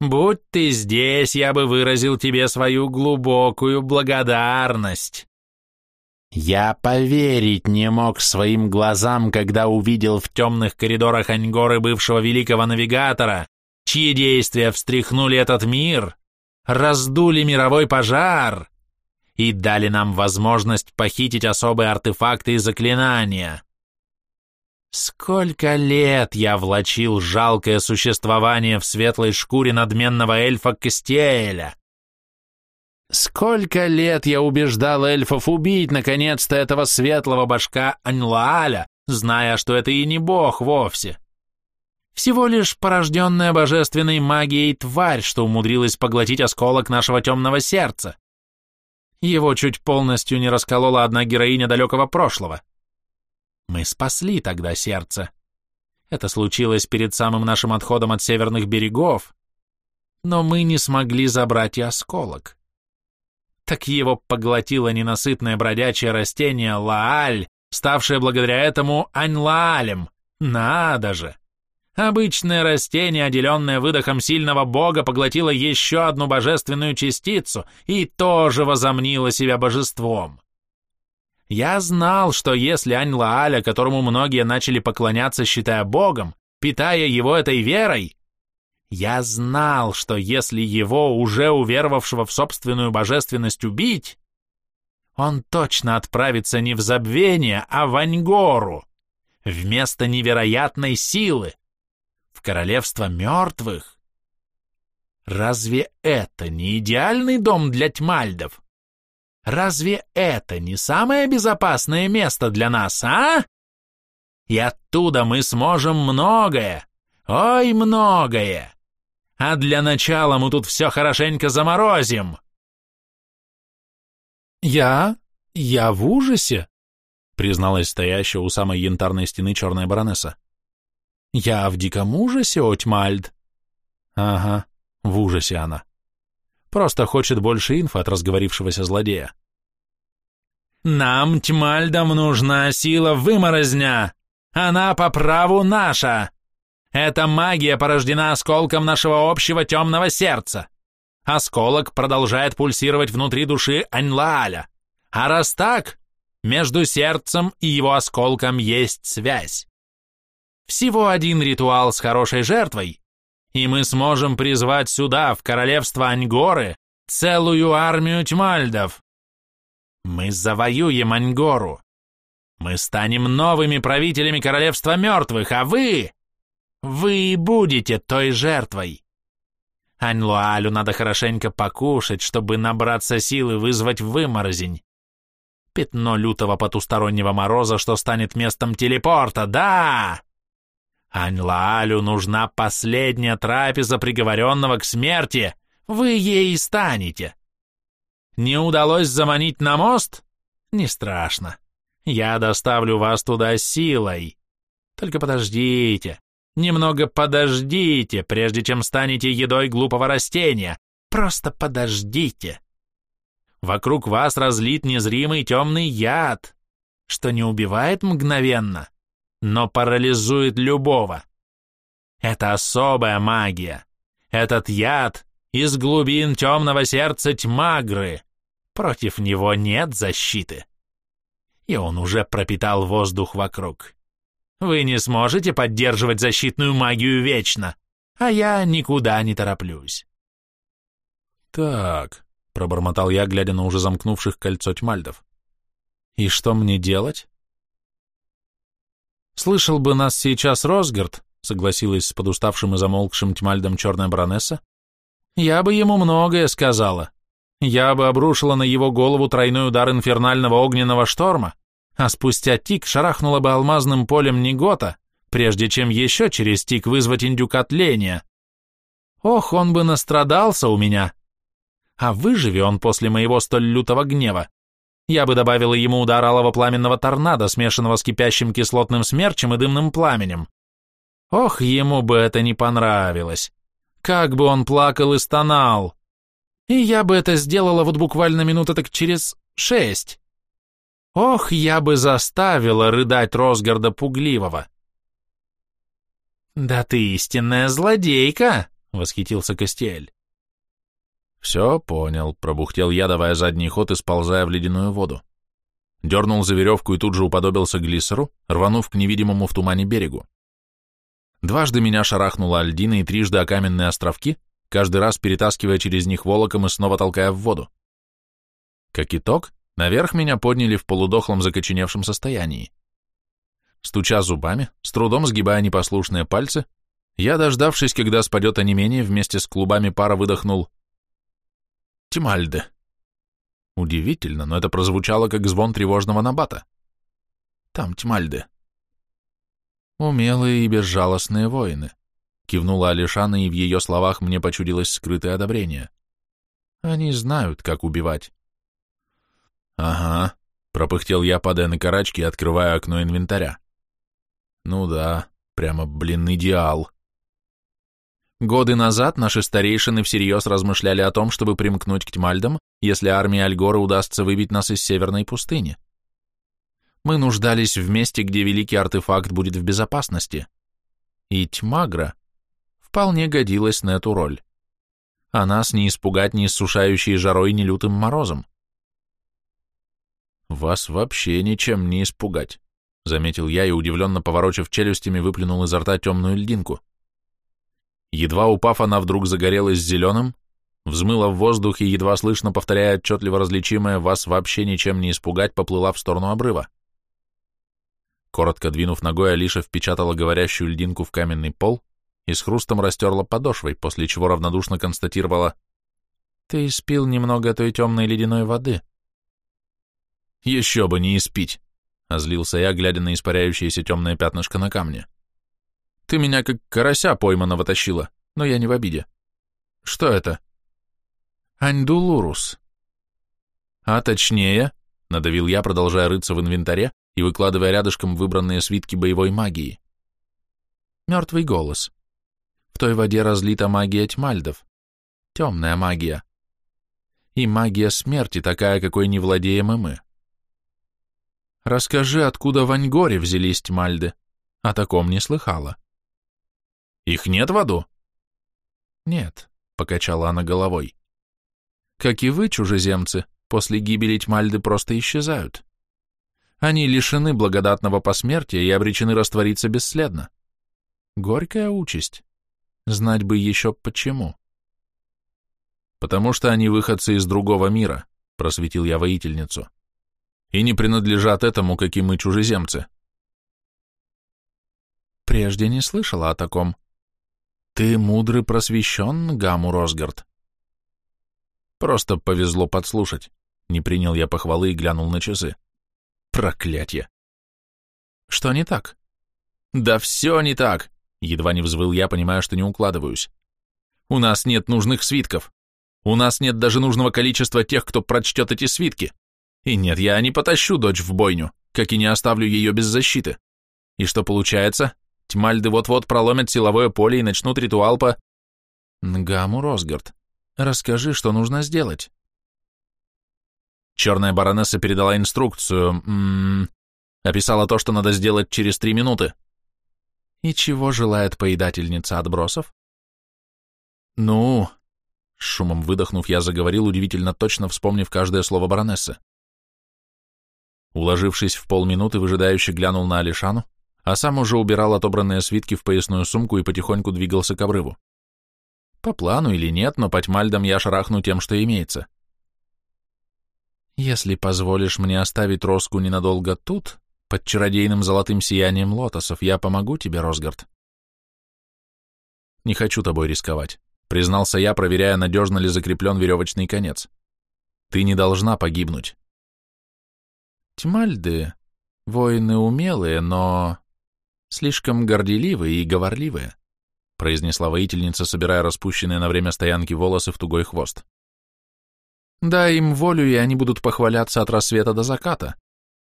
будь ты здесь, я бы выразил тебе свою глубокую благодарность. Я поверить не мог своим глазам, когда увидел в темных коридорах Аньгоры бывшего великого навигатора, чьи действия встряхнули этот мир, раздули мировой пожар и дали нам возможность похитить особые артефакты и заклинания. Сколько лет я влачил жалкое существование в светлой шкуре надменного эльфа Кастиэля. Сколько лет я убеждал эльфов убить, наконец-то, этого светлого башка Аньлааля, зная, что это и не бог вовсе. Всего лишь порожденная божественной магией тварь, что умудрилась поглотить осколок нашего темного сердца. Его чуть полностью не расколола одна героиня далекого прошлого. Мы спасли тогда сердце. Это случилось перед самым нашим отходом от северных берегов, но мы не смогли забрать и осколок. Так его поглотило ненасытное бродячее растение Лааль, ставшее благодаря этому Аньлаалем. Надо же! Обычное растение, отделенное выдохом сильного бога, поглотило еще одну божественную частицу и тоже возомнило себя божеством. Я знал, что если Ань-Лааля, которому многие начали поклоняться, считая Богом, питая его этой верой, я знал, что если его, уже уверовавшего в собственную божественность, убить, он точно отправится не в забвение, а в Аньгору, вместо невероятной силы, в королевство мертвых. Разве это не идеальный дом для тьмальдов? Разве это не самое безопасное место для нас, а? И оттуда мы сможем многое, ой, многое. А для начала мы тут все хорошенько заморозим. Я? Я в ужасе, призналась стоящая у самой янтарной стены черная баронесса. Я в диком ужасе, Отьмальд. Ага, в ужасе она. Просто хочет больше инфы от разговорившегося злодея. «Нам, Тьмальдам, нужна сила выморозня! Она по праву наша! Эта магия порождена осколком нашего общего темного сердца. Осколок продолжает пульсировать внутри души Аньлааля. А раз так, между сердцем и его осколком есть связь. Всего один ритуал с хорошей жертвой, и мы сможем призвать сюда, в королевство Аньгоры, целую армию тьмальдов. Мы завоюем Аньгору. Мы станем новыми правителями королевства мертвых, а вы... Вы будете той жертвой. Аньлуалю надо хорошенько покушать, чтобы набраться силы вызвать выморозень. Пятно лютого потустороннего мороза, что станет местом телепорта, да! Аньлаалю нужна последняя трапеза приговоренного к смерти. Вы ей станете. Не удалось заманить на мост? Не страшно. Я доставлю вас туда силой. Только подождите, немного подождите, прежде чем станете едой глупого растения. Просто подождите. Вокруг вас разлит незримый темный яд, что не убивает мгновенно, но парализует любого. Это особая магия. Этот яд из глубин темного сердца тьмагры. Против него нет защиты. И он уже пропитал воздух вокруг. Вы не сможете поддерживать защитную магию вечно, а я никуда не тороплюсь. Так, пробормотал я, глядя на уже замкнувших кольцо тьмальдов. И что мне делать? Слышал бы нас сейчас Росгард, согласилась с подуставшим и замолкшим тьмальдом черная баронесса, я бы ему многое сказала. Я бы обрушила на его голову тройной удар инфернального огненного шторма, а спустя тик шарахнула бы алмазным полем Негота, прежде чем еще через тик вызвать индюка тления, Ох, он бы настрадался у меня. А выживи он после моего столь лютого гнева. Я бы добавила ему удар алого пламенного торнадо, смешанного с кипящим кислотным смерчем и дымным пламенем. Ох, ему бы это не понравилось. Как бы он плакал и стонал. И я бы это сделала вот буквально минуты так через шесть. Ох, я бы заставила рыдать Росгарда Пугливого. «Да ты истинная злодейка!» — восхитился Костель. «Все понял», — пробухтел я, давая задний ход и сползая в ледяную воду. Дернул за веревку и тут же уподобился глиссеру, рванув к невидимому в тумане берегу. Дважды меня шарахнула альдина и трижды о каменные островки, каждый раз перетаскивая через них волоком и снова толкая в воду. Как итог, наверх меня подняли в полудохлом закоченевшем состоянии. Стуча зубами, с трудом сгибая непослушные пальцы, я, дождавшись, когда спадет онемение, вместе с клубами пара выдохнул «Тимальде». Удивительно, но это прозвучало, как звон тревожного набата. «Там Тимальде». «Умелые и безжалостные воины», — кивнула Алишана, и в ее словах мне почудилось скрытое одобрение. «Они знают, как убивать». «Ага», — пропыхтел я, падая на карачки и открывая окно инвентаря. Ну да, прямо, блин, идеал. Годы назад наши старейшины всерьез размышляли о том, чтобы примкнуть к Тьмальдам, если армии Альгора удастся выбить нас из северной пустыни. Мы нуждались в месте, где великий артефакт будет в безопасности. И Тьмагра вполне годилась на эту роль. А нас не испугать ни иссушающей жарой, ни лютым морозом. Вас вообще ничем не испугать. — заметил я и, удивленно поворочив челюстями, выплюнул изо рта темную льдинку. Едва упав, она вдруг загорелась зеленым, взмыла в воздух и, едва слышно повторяя отчетливо различимое «вас вообще ничем не испугать», поплыла в сторону обрыва. Коротко двинув ногой, Алиша впечатала говорящую льдинку в каменный пол и с хрустом растерла подошвой, после чего равнодушно констатировала «Ты испил немного той темной ледяной воды». «Еще бы не испить!» Озлился я, глядя на испаряющееся темное пятнышко на камне. Ты меня как карася пойманного тащила, но я не в обиде. Что это? Андулурус. А точнее, надавил я, продолжая рыться в инвентаре и выкладывая рядышком выбранные свитки боевой магии. Мертвый голос. В той воде разлита магия тьмальдов. Темная магия. И магия смерти такая, какой не владеем и мы. Расскажи, откуда в Аньгоре взялись тьмальды? О таком не слыхала. Их нет в аду? Нет, покачала она головой. Как и вы, чужеземцы, после гибели тьмальды просто исчезают. Они лишены благодатного посмертия и обречены раствориться бесследно. Горькая участь. Знать бы еще почему. Потому что они выходцы из другого мира, просветил я воительницу и не принадлежат этому, как и мы, чужеземцы. Прежде не слышала о таком. Ты мудрый просвещен, Гаму Росгард. Просто повезло подслушать. Не принял я похвалы и глянул на часы. Проклятье! Что не так? Да все не так! Едва не взвыл я, понимая, что не укладываюсь. У нас нет нужных свитков. У нас нет даже нужного количества тех, кто прочтет эти свитки. И нет, я не потащу дочь в бойню, как и не оставлю ее без защиты. И что получается? Тьмальды вот-вот проломят силовое поле и начнут ритуал по... Нгаму Росгард, расскажи, что нужно сделать. Черная баронесса передала инструкцию, м -м, описала то, что надо сделать через три минуты. И чего желает поедательница отбросов? Ну, шумом выдохнув, я заговорил, удивительно точно вспомнив каждое слово баронессы. Уложившись в полминуты, выжидающе глянул на Алишану, а сам уже убирал отобранные свитки в поясную сумку и потихоньку двигался к обрыву. По плану или нет, но по тьмальдам я шарахну тем, что имеется. Если позволишь мне оставить Роску ненадолго тут, под чародейным золотым сиянием лотосов, я помогу тебе, Росгард. Не хочу тобой рисковать, признался я, проверяя, надежно ли закреплен веревочный конец. Ты не должна погибнуть. Тьмальды — воины умелые, но слишком горделивые и говорливые, произнесла воительница, собирая распущенные на время стоянки волосы в тугой хвост. Дай им волю, и они будут похваляться от рассвета до заката,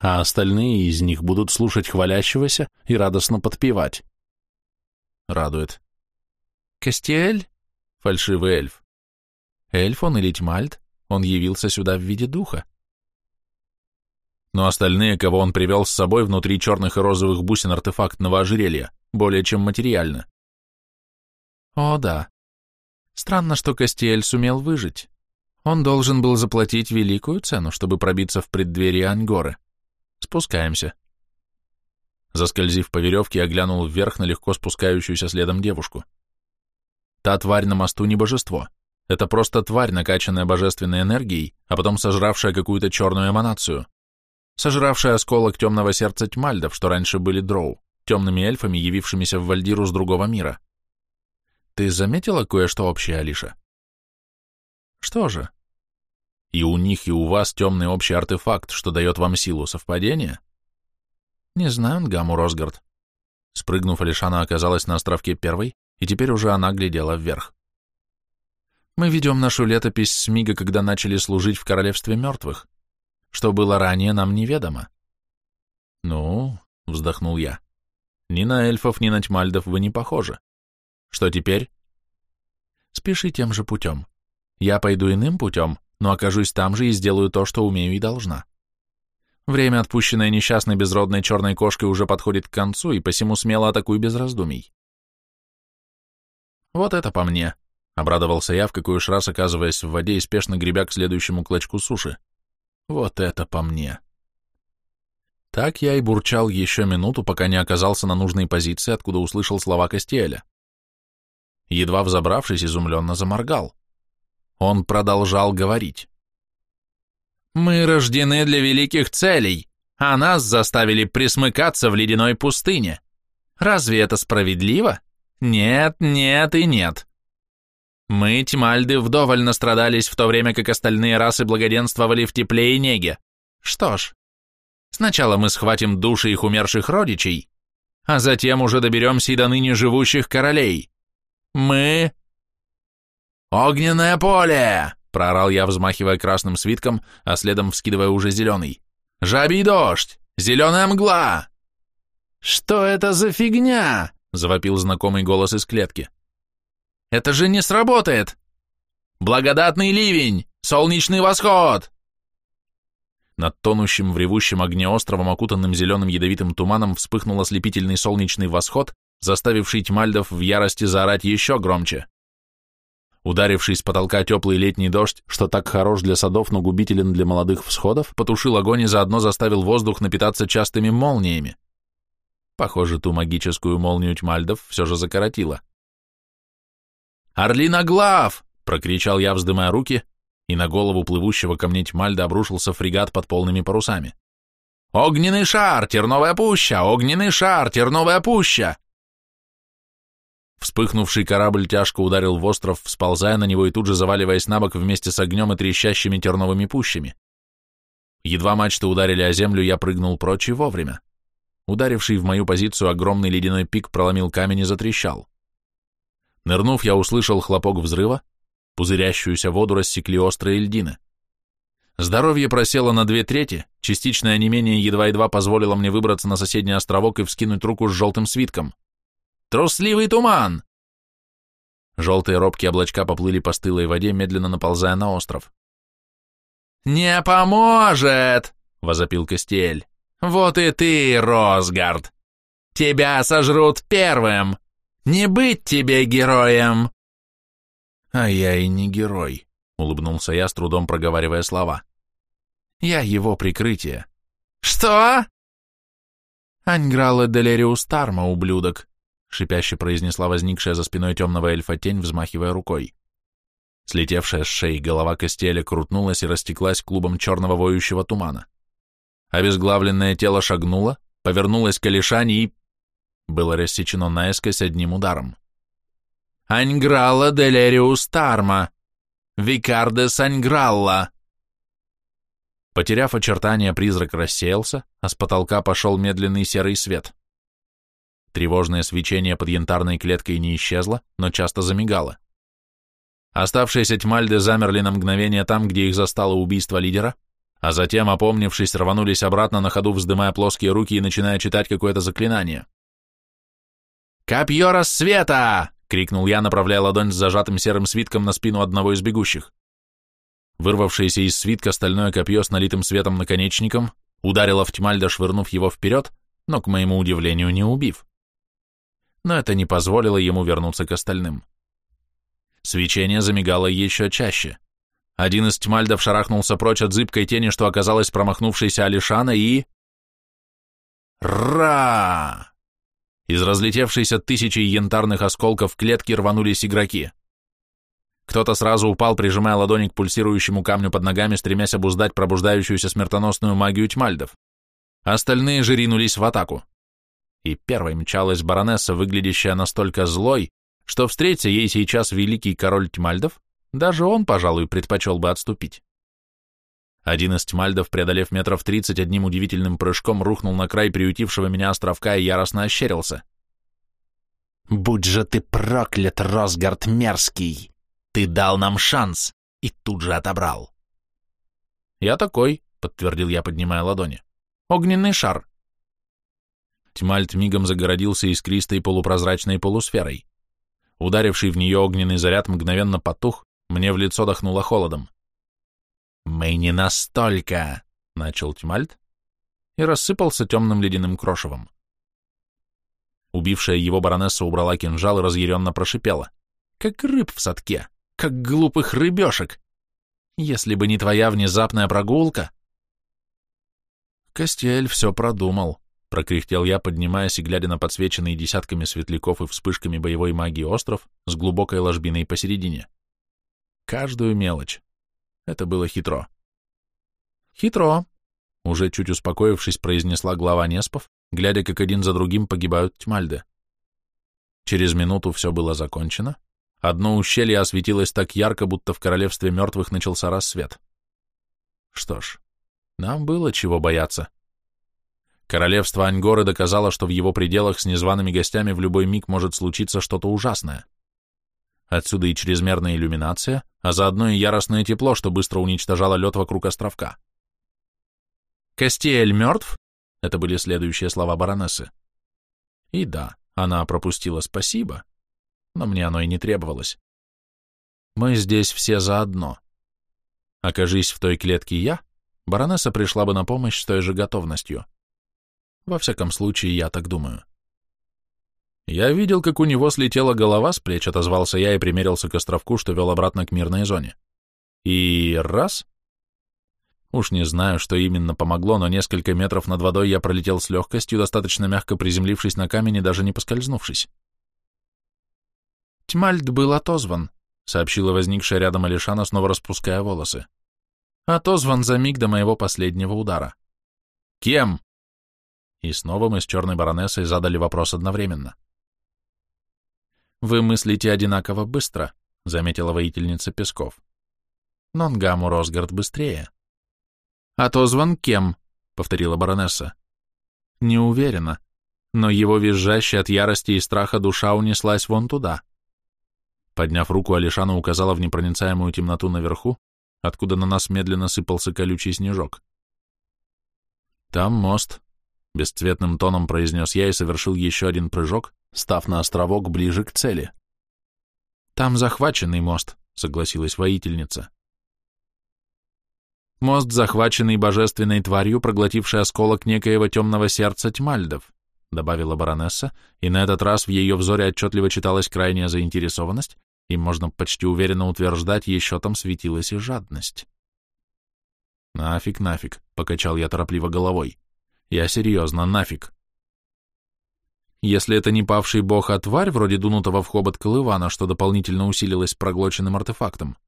а остальные из них будут слушать хвалящегося и радостно подпевать. Радует. Кастиэль? Фальшивый эльф. Эльф он или Тьмальт? Он явился сюда в виде духа. Но остальные, кого он привел с собой внутри черных и розовых бусин артефактного ожерелья, более чем материально. О, да. Странно, что Кастиэль сумел выжить. Он должен был заплатить великую цену, чтобы пробиться в преддверие Ангоры. Спускаемся. Заскользив по веревке, я глянул вверх на легко спускающуюся следом девушку. Та тварь на мосту не божество. Это просто тварь, накачанная божественной энергией, а потом сожравшая какую-то черную эманацию. Сожравшая осколок темного сердца тьмальдов, что раньше были дроу, темными эльфами, явившимися в Вальдиру с другого мира. Ты заметила кое-что общее, Алиша? Что же? И у них, и у вас темный общий артефакт, что дает вам силу. Совпадение? Не знаю, Нгаму Росгард. Спрыгнув, Алишана оказалась на островке первой, и теперь уже она глядела вверх. Мы ведем нашу летопись с мига, когда начали служить в королевстве мертвых. Что было ранее, нам неведомо. Ну, вздохнул я, ни на эльфов, ни на тьмальдов вы не похожи. Что теперь? Спеши тем же путем. Я пойду иным путем, но окажусь там же и сделаю то, что умею и должна. Время, отпущенное несчастной безродной черной кошкой, уже подходит к концу, и посему смело атакуй без раздумий. Вот это по мне, — обрадовался я, в какой уж раз оказываясь в воде и спешно гребя к следующему клочку суши. Вот это по мне. Так я и бурчал еще минуту, пока не оказался на нужной позиции, откуда услышал слова Костеля. Едва взобравшись, изумленно заморгал. Он продолжал говорить. «Мы рождены для великих целей, а нас заставили присмыкаться в ледяной пустыне. Разве это справедливо? Нет, нет и нет. Мы, Тимальды, вдоволь настрадались в то время, как остальные расы благоденствовали в тепле и неге. Что ж, сначала мы схватим души их умерших родичей, а затем уже доберемся и до ныне живущих королей. Мы «Огненное поле!» — проорал я, взмахивая красным свитком, а следом вскидывая уже зеленый. «Жабий дождь! Зеленая мгла!» «Что это за фигня?» — завопил знакомый голос из клетки. «Это же не сработает!» «Благодатный ливень! Солнечный восход!» Над тонущим в ревущем огне островом, окутанным зеленым ядовитым туманом, вспыхнул ослепительный солнечный восход, заставивший Тьмальдов в ярости заорать еще громче. Ударивший с потолка теплый летний дождь, что так хорош для садов, но губителен для молодых всходов, потушил огонь и заодно заставил воздух напитаться частыми молниями. Похоже, ту магическую молнию тьмальдов все же закоротило. «Орлиноглав!» — прокричал я, вздымая руки, и на голову плывущего ко мне тьмальда обрушился фрегат под полными парусами. «Огненный шар! Терновая пуща! Огненный шар! Терновая пуща!» Вспыхнувший корабль тяжко ударил в остров, всползая на него и тут же заваливаясь на бок вместе с огнем и трещащими терновыми пущами. Едва мачты ударили о землю, я прыгнул прочь и вовремя. Ударивший в мою позицию огромный ледяной пик проломил камень и затрещал. Нырнув, я услышал хлопок взрыва, пузырящуюся воду рассекли острые льдины. Здоровье просело на две трети, частичное онемение едва-едва позволило мне выбраться на соседний островок и вскинуть руку с желтым свитком. Трусливый туман!» Желтые робкие облачка поплыли по стылой воде, медленно наползая на остров. «Не поможет!» — возопил Костель. «Вот и ты, Росгард! Тебя сожрут первым! Не быть тебе героем!» «А я и не герой», — улыбнулся я, с трудом проговаривая слова. «Я его прикрытие». «Что?» «Анграла Делериус Тарма, ублюдок шипяще произнесла возникшая за спиной темного эльфа тень, взмахивая рукой. Слетевшая с шеи голова Костеля крутнулась и растеклась клубом черного воющего тумана. Обезглавленное тело шагнуло, повернулось к Алишане и... было рассечено наискось одним ударом. «Аньгралла делериус тарма! Викардес Аньгралла!» Потеряв очертания, призрак рассеялся, а с потолка пошел медленный серый свет. Тревожное свечение под янтарной клеткой не исчезло, но часто замигало. Оставшиеся тьмальды замерли на мгновение там, где их застало убийство лидера, а затем, опомнившись, рванулись обратно на ходу, вздымая плоские руки и начиная читать какое-то заклинание. «Копье рассвета!» — крикнул я, направляя ладонь с зажатым серым свитком на спину одного из бегущих. Вырвавшееся из свитка стальное копье с налитым светом наконечником ударило в Тьмальда, швырнув его вперед, но, к моему удивлению, не убив. Но это не позволило ему вернуться к остальным. Свечение замигало еще чаще. Один из тьмальдов шарахнулся прочь от зыбкой тени, что оказалась промахнувшейся Алишана, и... Ра! Из разлетевшейся тысячи янтарных осколков клетки рванулись игроки. Кто-то сразу упал, прижимая ладони к пульсирующему камню под ногами, стремясь обуздать пробуждающуюся смертоносную магию тьмальдов. Остальные же ринулись в атаку. И первой мчалась баронесса, выглядящая настолько злой, что встретя ей сейчас великий король тьмальдов, даже он, пожалуй, предпочел бы отступить. Один из тьмальдов, преодолев метров тридцать, одним удивительным прыжком рухнул на край приютившего меня островка и яростно ощерился. «Будь же ты проклят, Росгард мерзкий! Ты дал нам шанс и тут же отобрал!» «Я такой», — подтвердил я, поднимая ладони. «Огненный шар». Тьмальт мигом загородился искристой полупрозрачной полусферой. Ударивший в нее огненный заряд мгновенно потух, мне в лицо дохнуло холодом. «Мы не настолько!» — начал Тьмальт и рассыпался темным ледяным крошевом. Убившая его баронесса убрала кинжал и разъяренно прошипела. «Как рыб в садке! Как глупых рыбешек! Если бы не твоя внезапная прогулка...» Костель все продумал, прокряхтел я, поднимаясь и глядя на подсвеченный десятками светляков и вспышками боевой магии остров с глубокой ложбиной посередине. Каждую мелочь. Это было хитро. Хитро, уже чуть успокоившись, произнесла глава Неспов, глядя, как один за другим погибают Тьмальды. Через минуту все было закончено. Одно ущелье осветилось так ярко, будто в королевстве мертвых начался рассвет. Что ж, нам было чего бояться. Королевство Аньгоры доказало, что в его пределах с незваными гостями в любой миг может случиться что-то ужасное. Отсюда и чрезмерная иллюминация, а заодно и яростное тепло, что быстро уничтожало лед вокруг островка. «Костель мертв?» — это были следующие слова баронессы. И да, она пропустила спасибо, но мне оно и не требовалось. Мы здесь все заодно. Окажись в той клетке я, баронесса пришла бы на помощь с той же готовностью. Во всяком случае, я так думаю. Я видел, как у него слетела голова с плеч, отозвался я и примерился к островку, что вел обратно к мирной зоне. И раз... Уж не знаю, что именно помогло, но несколько метров над водой я пролетел с легкостью, достаточно мягко приземлившись на камень и даже не поскользнувшись. «Тьмальд был отозван», — сообщила возникшая рядом Алишана, снова распуская волосы. «Отозван за миг до моего последнего удара». «Кем?» И снова мы с черной баронессой задали вопрос одновременно. «Вы мыслите одинаково быстро», — заметила воительница Песков. «Нонгаму Росгард быстрее». «Отозван кем?» — повторила баронесса. «Не уверена, но его визжащая от ярости и страха душа унеслась вон туда». Подняв руку, Алишана указала в непроницаемую темноту наверху, откуда на нас медленно сыпался колючий снежок. «Там мост», — бесцветным тоном произнес я и совершил еще один прыжок, став на островок ближе к цели. «Там захваченный мост», — согласилась воительница. «Мост, захваченный божественной тварью, проглотившей осколок некоего темного сердца тьмальдов», — добавила баронесса, и на этот раз в ее взоре отчетливо читалась крайняя заинтересованность, и можно почти уверенно утверждать, еще там светилась и жадность. «Нафиг, нафиг», — покачал я торопливо головой. «Я серьезно, нафиг. Если это не павший бог, а тварь, вроде дунутого в хобот колывана, что дополнительно усилилось проглоченным артефактом,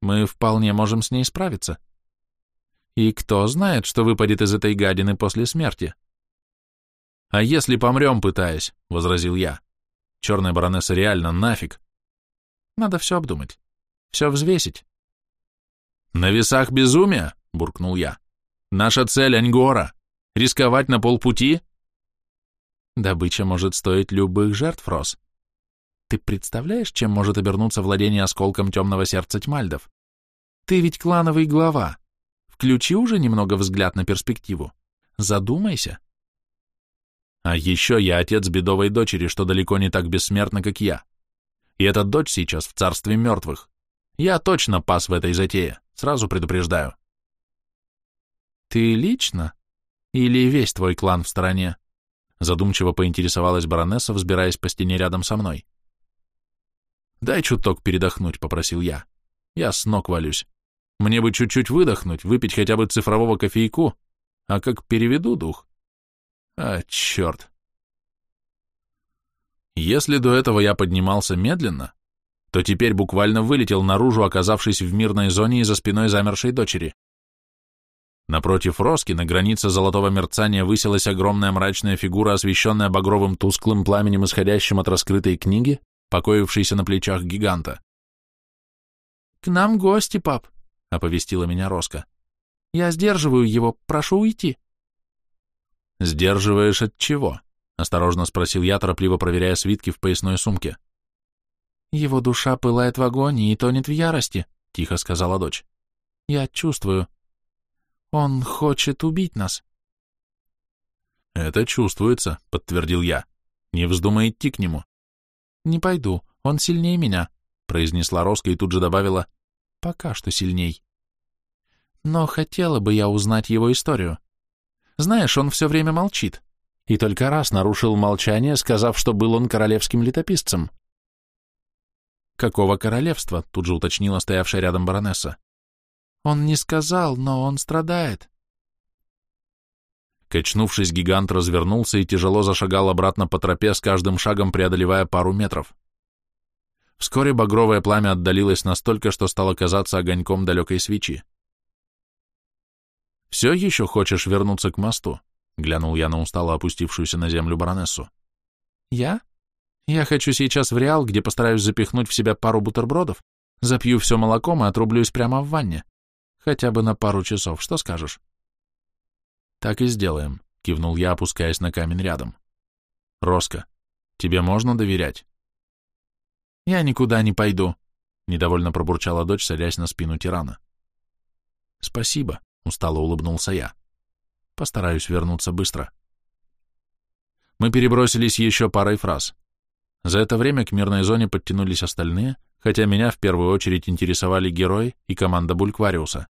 мы вполне можем с ней справиться. И кто знает, что выпадет из этой гадины после смерти? А если помрем, пытаясь, — возразил я. Черная баронесса реально нафиг. Надо все обдумать, все взвесить. На весах безумия, — буркнул я. Наша цель — Аньгора. Рисковать на полпути — Добыча может стоить любых жертв, Рос. Ты представляешь, чем может обернуться владение осколком темного сердца Тьмальдов? Ты ведь клановый глава. Включи уже немного взгляд на перспективу. Задумайся. А еще я отец бедовой дочери, что далеко не так бессмертна, как я. И эта дочь сейчас в царстве мертвых. Я точно пас в этой затее, сразу предупреждаю. Ты лично? Или весь твой клан в стороне? Задумчиво поинтересовалась баронесса, взбираясь по стене рядом со мной. «Дай чуток передохнуть», — попросил я. «Я с ног валюсь. Мне бы чуть-чуть выдохнуть, выпить хотя бы цифрового кофейку, а как переведу дух? А, черт!» Если до этого я поднимался медленно, то теперь буквально вылетел наружу, оказавшись в мирной зоне и за спиной замершей дочери. Напротив Роски на границе золотого мерцания высилась огромная мрачная фигура, освещенная багровым тусклым пламенем, исходящим от раскрытой книги, покоившейся на плечах гиганта. «К нам гости, пап», — оповестила меня Роска. «Я сдерживаю его, прошу уйти». «Сдерживаешь от чего?» — осторожно спросил я, торопливо проверяя свитки в поясной сумке. «Его душа пылает в агонии и тонет в ярости», — тихо сказала дочь. «Я чувствую. Он хочет убить нас. Это чувствуется, подтвердил я. Не вздумай идти к нему. Не пойду, он сильнее меня, произнесла Роска и тут же добавила, пока что сильней. Но хотела бы я узнать его историю. Знаешь, он все время молчит. И только раз нарушил молчание, сказав, что был он королевским летописцем. «Какого королевства?» — тут же уточнила стоявшая рядом баронесса. Он не сказал, но он страдает. Качнувшись, гигант развернулся и тяжело зашагал обратно по тропе, с каждым шагом преодолевая пару метров. Вскоре багровое пламя отдалилось настолько, что стало казаться огоньком далекой свечи. «Все еще хочешь вернуться к мосту?» — глянул я на устало опустившуюся на землю баронессу. «Я? Я хочу сейчас в Реал, где постараюсь запихнуть в себя пару бутербродов, запью все молоком и отрублюсь прямо в ванне. Хотя бы на пару часов, что скажешь? Так и сделаем, кивнул я, опускаясь на камень рядом. Роско, тебе можно доверять? Я никуда не пойду, недовольно пробурчала дочь, садясь на спину тирана. Спасибо, устало улыбнулся я. Постараюсь вернуться быстро. Мы перебросились еще парой фраз. За это время к мирной зоне подтянулись остальные, хотя меня в первую очередь интересовали герои и команда Бульквариуса.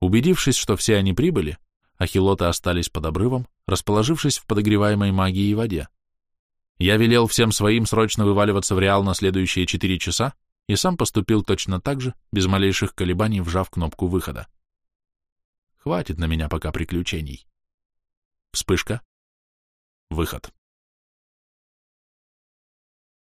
Убедившись, что все они прибыли, ахилоты остались под обрывом, расположившись в подогреваемой магией воде. Я велел всем своим срочно вываливаться в Реал на следующие четыре часа и сам поступил точно так же, без малейших колебаний, вжав кнопку выхода. Хватит на меня пока приключений. Вспышка. Выход.